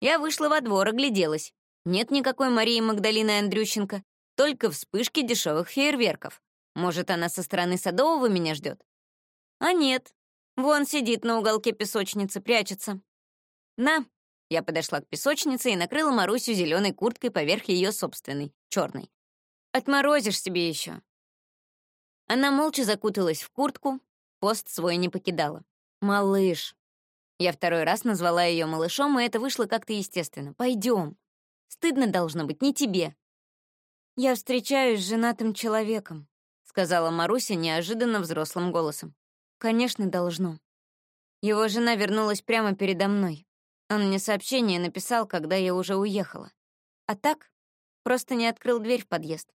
Я вышла во двор, огляделась. Нет никакой Марии Магдалины Андрющенко, только вспышки дешевых фейерверков. Может, она со стороны Садового меня ждет? А нет. Вон сидит на уголке песочницы, прячется. На. Я подошла к песочнице и накрыла Марусю зеленой курткой поверх ее собственной, черной. Отморозишь себе еще. Она молча закуталась в куртку, пост свой не покидала. «Малыш». Я второй раз назвала ее малышом, и это вышло как-то естественно. Пойдем. Стыдно должно быть, не тебе. Я встречаюсь с женатым человеком сказала Маруся неожиданно взрослым голосом. «Конечно, должно. Его жена вернулась прямо передо мной. Он мне сообщение написал, когда я уже уехала. А так, просто не открыл дверь в подъезд.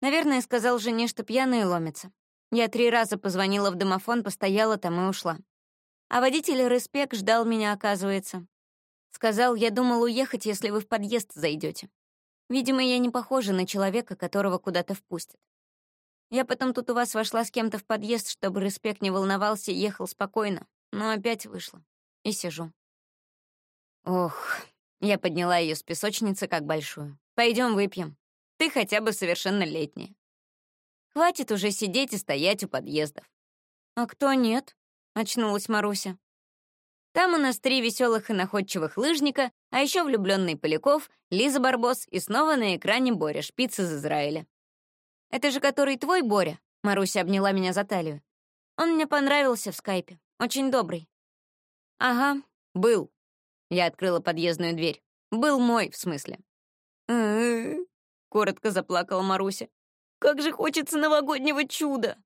Наверное, сказал жене, что пьяный ломится. Я три раза позвонила в домофон, постояла там и ушла. А водитель Респек ждал меня, оказывается. Сказал, я думал уехать, если вы в подъезд зайдете. Видимо, я не похожа на человека, которого куда-то впустят. Я потом тут у вас вошла с кем-то в подъезд, чтобы Респект не волновался и ехал спокойно, но опять вышла. И сижу. Ох, Я подняла ее с песочницы как большую. Пойдем выпьем. Ты хотя бы совершеннолетняя. Хватит уже сидеть и стоять у подъездов. А кто нет? Очнулась Маруся. Там у нас три веселых и находчивых лыжника, а еще влюбленный Поляков, Лиза Барбос и снова на экране Боря, шпиц из Израиля. «Это же который твой Боря?» Маруся обняла меня за талию. «Он мне понравился в скайпе. Очень добрый». «Ага, был». Я открыла подъездную дверь. «Был мой, в смысле». коротко заплакала Маруся. «Как же хочется новогоднего чуда!»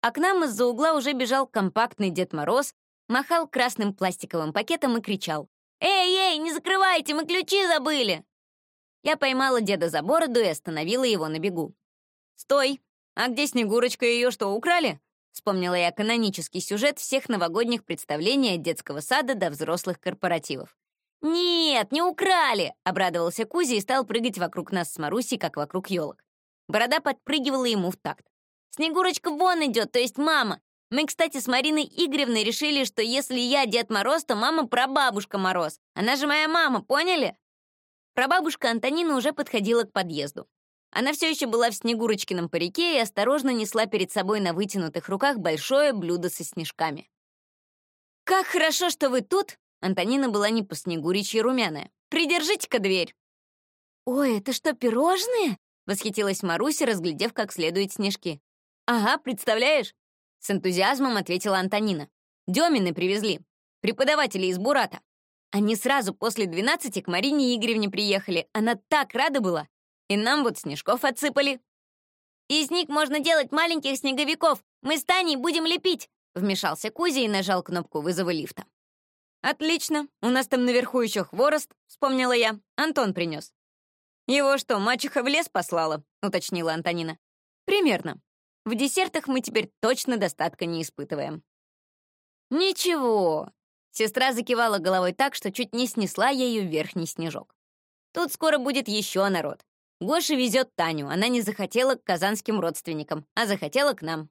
А к нам из-за угла уже бежал компактный Дед Мороз, махал красным пластиковым пакетом и кричал. «Эй, эй, не закрывайте, мы ключи забыли!» Я поймала деда за бороду и остановила его на бегу. «Стой! А где Снегурочка ее что, украли?» Вспомнила я канонический сюжет всех новогодних представлений от детского сада до взрослых корпоративов. «Нет, не украли!» — обрадовался Кузя и стал прыгать вокруг нас с Марусей, как вокруг елок. Борода подпрыгивала ему в такт. «Снегурочка вон идет, то есть мама. Мы, кстати, с Мариной Игоревной решили, что если я Дед Мороз, то мама прабабушка Мороз. Она же моя мама, поняли? Прабабушка Антонина уже подходила к подъезду. Она все еще была в Снегурочкином парике и осторожно несла перед собой на вытянутых руках большое блюдо со снежками. «Как хорошо, что вы тут!» Антонина была не по снегуричьи румяная. «Придержите-ка дверь!» «Ой, это что, пирожные?» — восхитилась Маруся, разглядев как следует снежки. «Ага, представляешь? С энтузиазмом ответила Антонина. Демины привезли. Преподаватели из Бурата. Они сразу после двенадцати к Марине Игоревне приехали. Она так рада была. И нам вот снежков отсыпали. «Из них можно делать маленьких снеговиков. Мы с Таней будем лепить!» Вмешался Кузя и нажал кнопку вызова лифта. «Отлично. У нас там наверху еще хворост», — вспомнила я. Антон принес. «Его что, мачеха в лес послала?» — уточнила Антонина. «Примерно. В десертах мы теперь точно достатка не испытываем. Ничего. Сестра закивала головой так, что чуть не снесла ею верхний снежок. Тут скоро будет еще народ. Гоша везет Таню, она не захотела к казанским родственникам, а захотела к нам.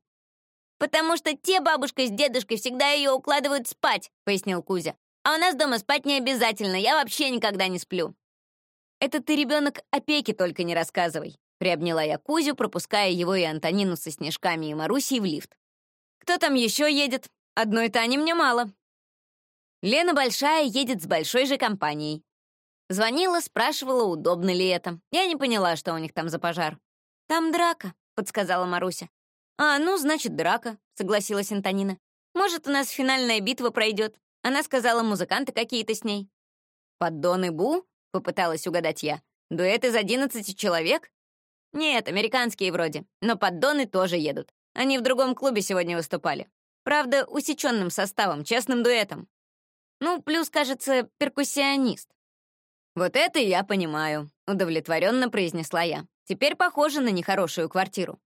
«Потому что те бабушка с дедушкой всегда ее укладывают спать», — пояснил Кузя. «А у нас дома спать не обязательно, я вообще никогда не сплю». «Это ты, ребенок, опеки только не рассказывай», Приобняла я Кузю, пропуская его и Антонину со Снежками и Марусей в лифт. «Кто там еще едет? Одной Тани мне мало». Лена Большая едет с большой же компанией. Звонила, спрашивала, удобно ли это. Я не поняла, что у них там за пожар. «Там драка», — подсказала Маруся. «А, ну, значит, драка», — согласилась Антонина. «Может, у нас финальная битва пройдет. Она сказала, музыканты какие-то с ней». «Поддон и Бу?» — попыталась угадать я. «Дуэт из одиннадцати человек?» «Нет, американские вроде, но поддоны тоже едут. Они в другом клубе сегодня выступали. Правда, усеченным составом, честным дуэтом. Ну, плюс, кажется, перкуссионист». «Вот это я понимаю», — удовлетворенно произнесла я. «Теперь похоже на нехорошую квартиру».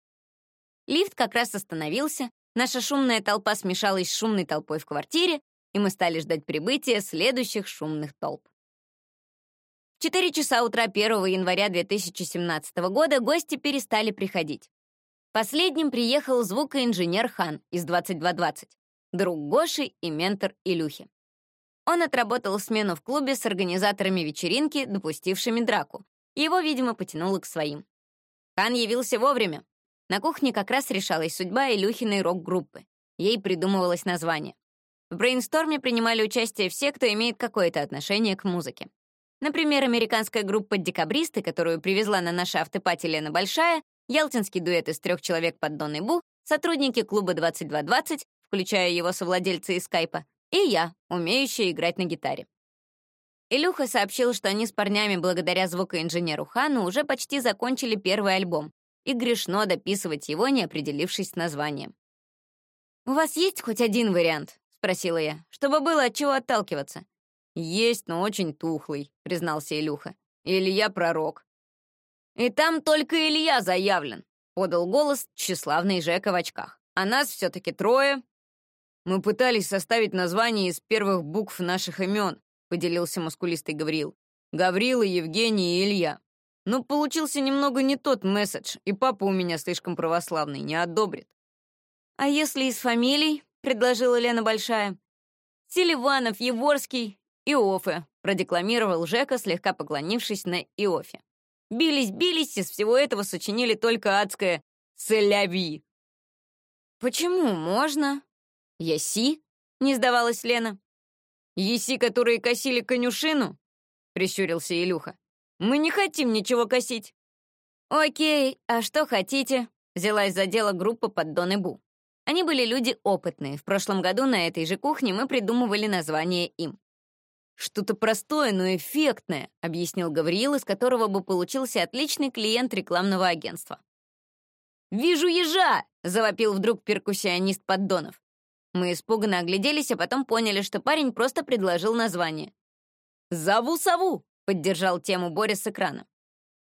Лифт как раз остановился, наша шумная толпа смешалась с шумной толпой в квартире, и мы стали ждать прибытия следующих шумных толп. В 4 часа утра 1 января 2017 года гости перестали приходить. Последним приехал звукоинженер Хан из 2220, друг Гоши и ментор Илюхи. Он отработал смену в клубе с организаторами вечеринки, допустившими драку. Его, видимо, потянуло к своим. Хан явился вовремя. На кухне как раз решалась судьба Илюхиной рок-группы. Ей придумывалось название. В брейнсторме принимали участие все, кто имеет какое-то отношение к музыке. Например, американская группа «Декабристы», которую привезла на наши автопати Лена Большая, ялтинский дуэт из трех человек под Донной Бу, сотрудники клуба 2220, включая его совладельца из скайпа, и я, умеющая играть на гитаре. Илюха сообщил, что они с парнями благодаря звукоинженеру Хану уже почти закончили первый альбом, и грешно дописывать его, не определившись с названием. «У вас есть хоть один вариант?» — спросила я, чтобы было от чего отталкиваться. «Есть, но очень тухлый», — признался Илюха. «Илья пророк». «И там только Илья заявлен», — подал голос тщеславный Жека в очках. «А нас все-таки трое». «Мы пытались составить название из первых букв наших имен», — поделился мускулистый Гаврил. «Гаврила, Евгений и Илья. Но получился немного не тот месседж, и папа у меня слишком православный, не одобрит». «А если из фамилий?» — предложила Лена Большая. «Селиванов, Еворский, и Офе. продекламировал Жека, слегка поклонившись на Иофе. Бились, бились, из всего этого сочинили только адское «Селяви». «Почему можно?» «Яси?» — не сдавалась Лена. «Яси, которые косили конюшину?» — прищурился Илюха. «Мы не хотим ничего косить». «Окей, а что хотите?» — взялась за дело группа под Дон и Бу. Они были люди опытные. В прошлом году на этой же кухне мы придумывали название им. «Что-то простое, но эффектное», — объяснил Гавриил, из которого бы получился отличный клиент рекламного агентства. «Вижу ежа!» — завопил вдруг перкуссионист поддонов. Мы испуганно огляделись, а потом поняли, что парень просто предложил название. «Зову сову!» — поддержал тему Боря с экрана.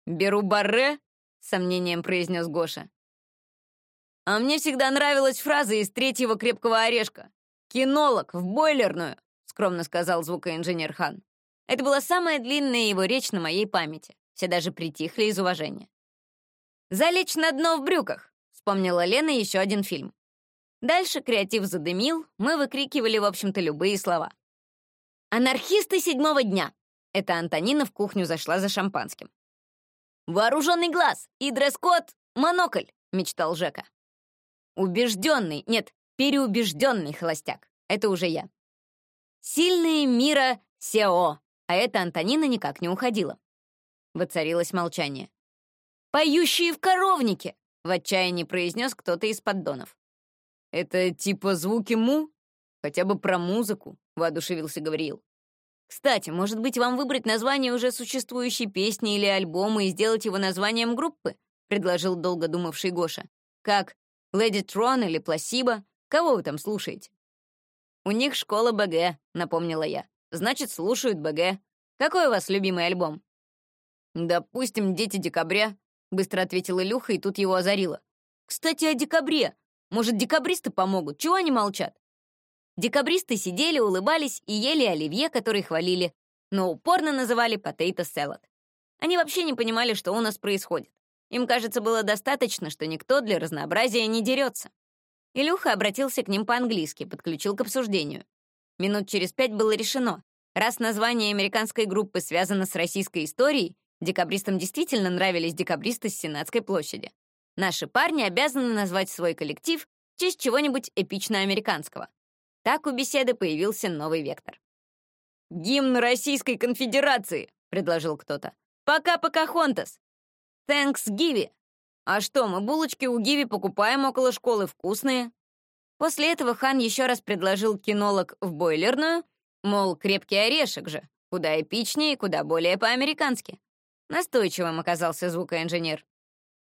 «Беру барре?» — сомнением произнес Гоша. «А мне всегда нравилась фраза из третьего крепкого орешка. Кинолог в бойлерную!» — скромно сказал звукоинженер Хан. Это была самая длинная его речь на моей памяти. Все даже притихли из уважения. «Залечь на дно в брюках», — вспомнила Лена еще один фильм. Дальше креатив задымил, мы выкрикивали, в общем-то, любые слова. «Анархисты седьмого дня!» Это Антонина в кухню зашла за шампанским. «Вооруженный глаз и дресс-код — монокль!» — мечтал Жека. «Убежденный, нет, переубежденный холостяк. Это уже я. Сильные мира СЕО, а это Антонина никак не уходила. Воцарилось молчание. «Поющие в коровнике!» — в отчаянии произнес кто-то из поддонов. «Это типа звуки му? Хотя бы про музыку», — воодушевился Гавриил. «Кстати, может быть, вам выбрать название уже существующей песни или альбома и сделать его названием группы?» — предложил долго думавший Гоша. «Как Lady Tron или Пласиба? Кого вы там слушаете?» «У них школа БГ», — напомнила я. «Значит, слушают БГ. Какой у вас любимый альбом?» «Допустим, «Дети декабря», — быстро ответил Илюха, и тут его озарило. «Кстати, о декабре. Может, декабристы помогут? Чего они молчат?» Декабристы сидели, улыбались и ели оливье, который хвалили, но упорно называли потейто salad. Они вообще не понимали, что у нас происходит. Им, кажется, было достаточно, что никто для разнообразия не дерется. Илюха обратился к ним по-английски, подключил к обсуждению. Минут через пять было решено. Раз название американской группы связано с российской историей, Декабристам действительно нравились декабристы с Сенатской площади. Наши парни обязаны назвать свой коллектив в честь чего-нибудь эпично-американского. Так у беседы появился новый вектор. «Гимн Российской Конфедерации!» — предложил кто-то. «Пока, Покахонтас!» «Тэнкс, Гиви!» «А что, мы булочки у Гиви покупаем около школы вкусные?» После этого хан еще раз предложил кинолог в бойлерную, мол, крепкий орешек же, куда эпичнее куда более по-американски. Настойчивым оказался звукоинженер.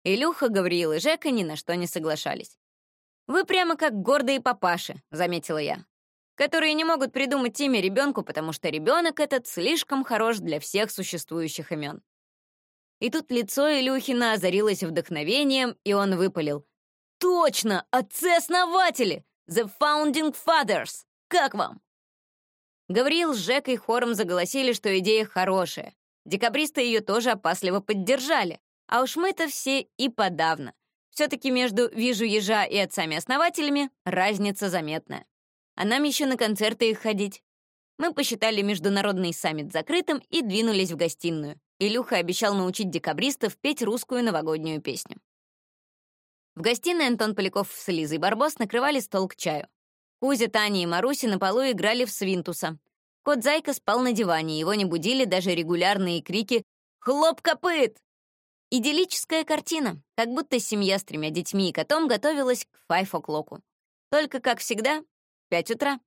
Илюха, Гавриил и Жека ни на что не соглашались. «Вы прямо как гордые папаши», — заметила я, «которые не могут придумать имя ребенку, потому что ребенок этот слишком хорош для всех существующих имен». И тут лицо Илюхина озарилось вдохновением, и он выпалил. «Точно! Отцы-основатели! The Founding Fathers! Как вам?» Гавриил с Жекой хором заголосили, что идея хорошая, Декабристы ее тоже опасливо поддержали. А уж мы-то все и подавно. Все-таки между «Вижу ежа» и отцами-основателями разница заметная. А нам еще на концерты их ходить. Мы посчитали международный саммит закрытым и двинулись в гостиную. Илюха обещал научить декабристов петь русскую новогоднюю песню. В гостиной Антон Поляков с Лизой Барбос накрывали стол к чаю. Кузя, Таня и Маруся на полу играли в свинтуса, Кот Зайка спал на диване, его не будили даже регулярные крики «Хлоп копыт!». Идиллическая картина, как будто семья с тремя детьми и котом готовилась к файф-оклоку. Только, как всегда, пять утра.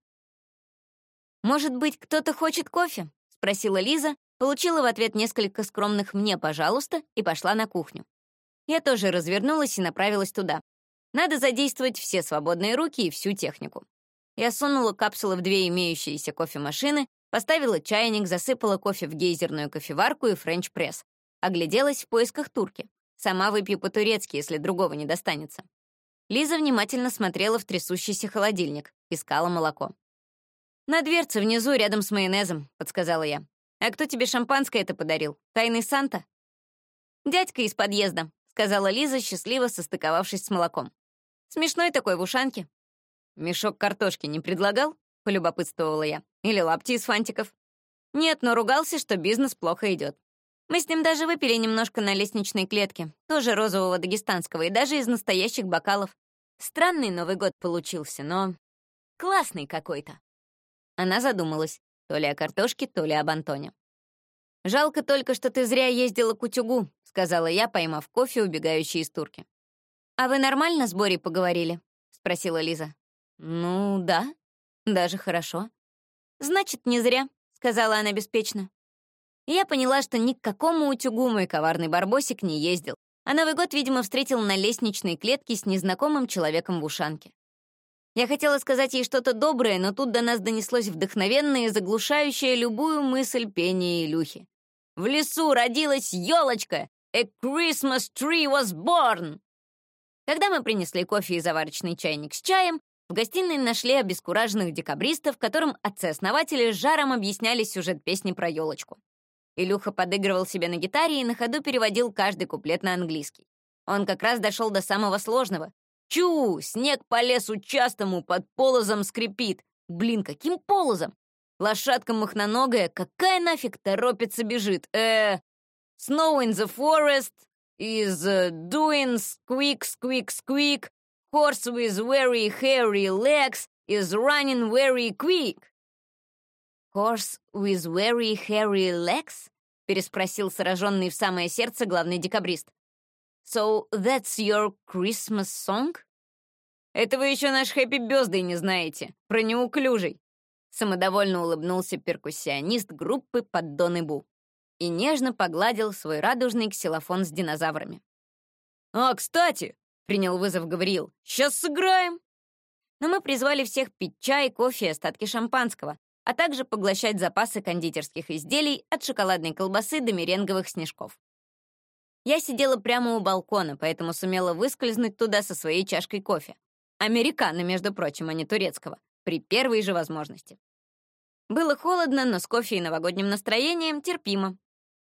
«Может быть, кто-то хочет кофе?» — спросила Лиза, получила в ответ несколько скромных «мне, пожалуйста» и пошла на кухню. Я тоже развернулась и направилась туда. Надо задействовать все свободные руки и всю технику. Я сунула капсулы в две имеющиеся кофемашины, поставила чайник, засыпала кофе в гейзерную кофеварку и френч-пресс. Огляделась в поисках турки. Сама выпью по-турецки, если другого не достанется. Лиза внимательно смотрела в трясущийся холодильник, искала молоко. «На дверце внизу, рядом с майонезом», — подсказала я. «А кто тебе шампанское это подарил? Тайный Санта?» «Дядька из подъезда», — сказала Лиза, счастливо состыковавшись с молоком. «Смешной такой в ушанке. «Мешок картошки не предлагал?» — полюбопытствовала я. «Или лапти из фантиков?» Нет, но ругался, что бизнес плохо идет. Мы с ним даже выпили немножко на лестничной клетке, тоже розового дагестанского, и даже из настоящих бокалов. Странный Новый год получился, но классный какой-то. Она задумалась, то ли о картошке, то ли об Антоне. «Жалко только, что ты зря ездила к утюгу», — сказала я, поймав кофе, убегающий из турки. «А вы нормально с Борей поговорили?» — спросила Лиза. «Ну, да. Даже хорошо». «Значит, не зря», — сказала она беспечно. Я поняла, что ни к какому утюгу мой коварный барбосик не ездил, а Новый год, видимо, встретил на лестничной клетке с незнакомым человеком в ушанке. Я хотела сказать ей что-то доброе, но тут до нас донеслось вдохновенное, заглушающее любую мысль пение Илюхи. «В лесу родилась елочка! A Christmas tree was born!» Когда мы принесли кофе и заварочный чайник с чаем, в гостиной нашли обескураженных декабристов, которым отцы-основатели жаром объясняли сюжет песни про елочку. Илюха подыгрывал себе на гитаре и на ходу переводил каждый куплет на английский. Он как раз дошел до самого сложного. «Чу! Снег по лесу частому под полозом скрипит!» Блин, каким полозом? Лошадка махноногая, какая нафиг торопится бежит? Э, Snow in the forest is uh, doing squeak, squeak, squeak. Horse with very hairy legs is running very quick. «Horse with very hairy legs?» — переспросил сраженный в самое сердце главный декабрист. «So that's your Christmas song?» «Это вы еще наш хэппи Бёздэй не знаете, про неуклюжий!» Самодовольно улыбнулся перкуссионист группы «Поддон и Бу» и нежно погладил свой радужный ксилофон с динозаврами. «А, кстати!» — принял вызов Гавриил. «Сейчас сыграем!» Но мы призвали всех пить чай, кофе и остатки шампанского, а также поглощать запасы кондитерских изделий от шоколадной колбасы до меренговых снежков. Я сидела прямо у балкона, поэтому сумела выскользнуть туда со своей чашкой кофе. Американо, между прочим, а не турецкого, при первой же возможности. Было холодно, но с кофе и новогодним настроением терпимо.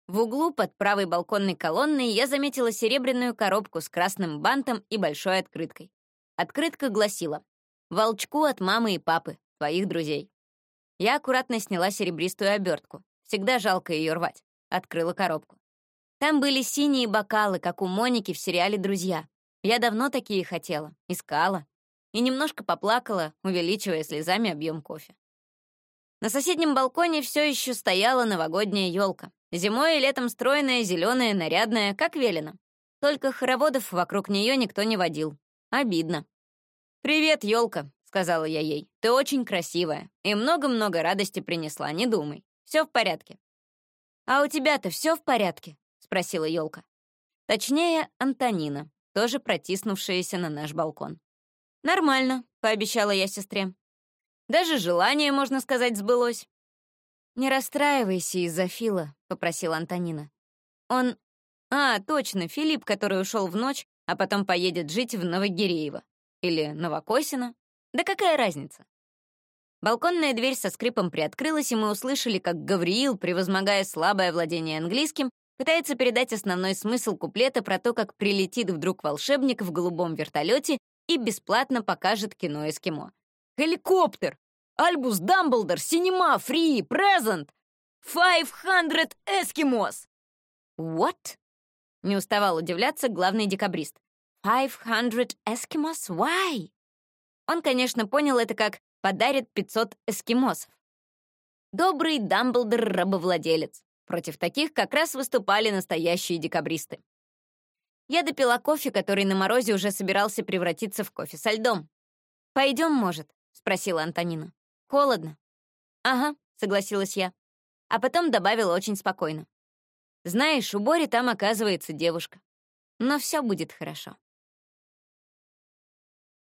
В углу под правой балконной колонной я заметила серебряную коробку с красным бантом и большой открыткой. Открытка гласила «Волчку от мамы и папы, твоих друзей». Я аккуратно сняла серебристую обертку. Всегда жалко ее рвать. Открыла коробку. Там были синие бокалы, как у Моники в сериале «Друзья». Я давно такие хотела, искала. И немножко поплакала, увеличивая слезами объем кофе. На соседнем балконе все еще стояла новогодняя елка. Зимой и летом стройная, зеленая, нарядная, как велено. Только хороводов вокруг нее никто не водил. Обидно. «Привет, елка, сказала я ей. «Ты очень красивая и много-много радости принесла, не думай. Все в порядке». «А у тебя-то все в порядке?» — спросила елка. Точнее, Антонина, тоже протиснувшаяся на наш балкон. «Нормально», — пообещала я сестре. «Даже желание, можно сказать, сбылось». «Не расстраивайся из-за Фила», — попросила Антонина. «Он... А, точно, Филипп, который ушел в ночь, а потом поедет жить в Новогиреево. Или Новокосино. Да какая разница? Балконная дверь со скрипом приоткрылась, и мы услышали, как Гавриил, превозмогая слабое владение английским, пытается передать основной смысл куплета про то, как прилетит вдруг волшебник в голубом вертолете и бесплатно покажет кино «Эскимо». «Хеликоптер! Альбус Дамблдор! Синема! Фри! Презент! 500 эскимос!» «What?» — не уставал удивляться главный декабрист. «500 эскимос? Why?» Он, конечно, понял это как «подарит 500 эскимосов». Добрый Дамблдор-рабовладелец. Против таких как раз выступали настоящие декабристы. Я допила кофе, который на морозе уже собирался превратиться в кофе со льдом. «Пойдем, может?» — спросила Антонина. «Холодно». «Ага», — согласилась я. А потом добавила очень спокойно. «Знаешь, у Бори там оказывается девушка. Но все будет хорошо».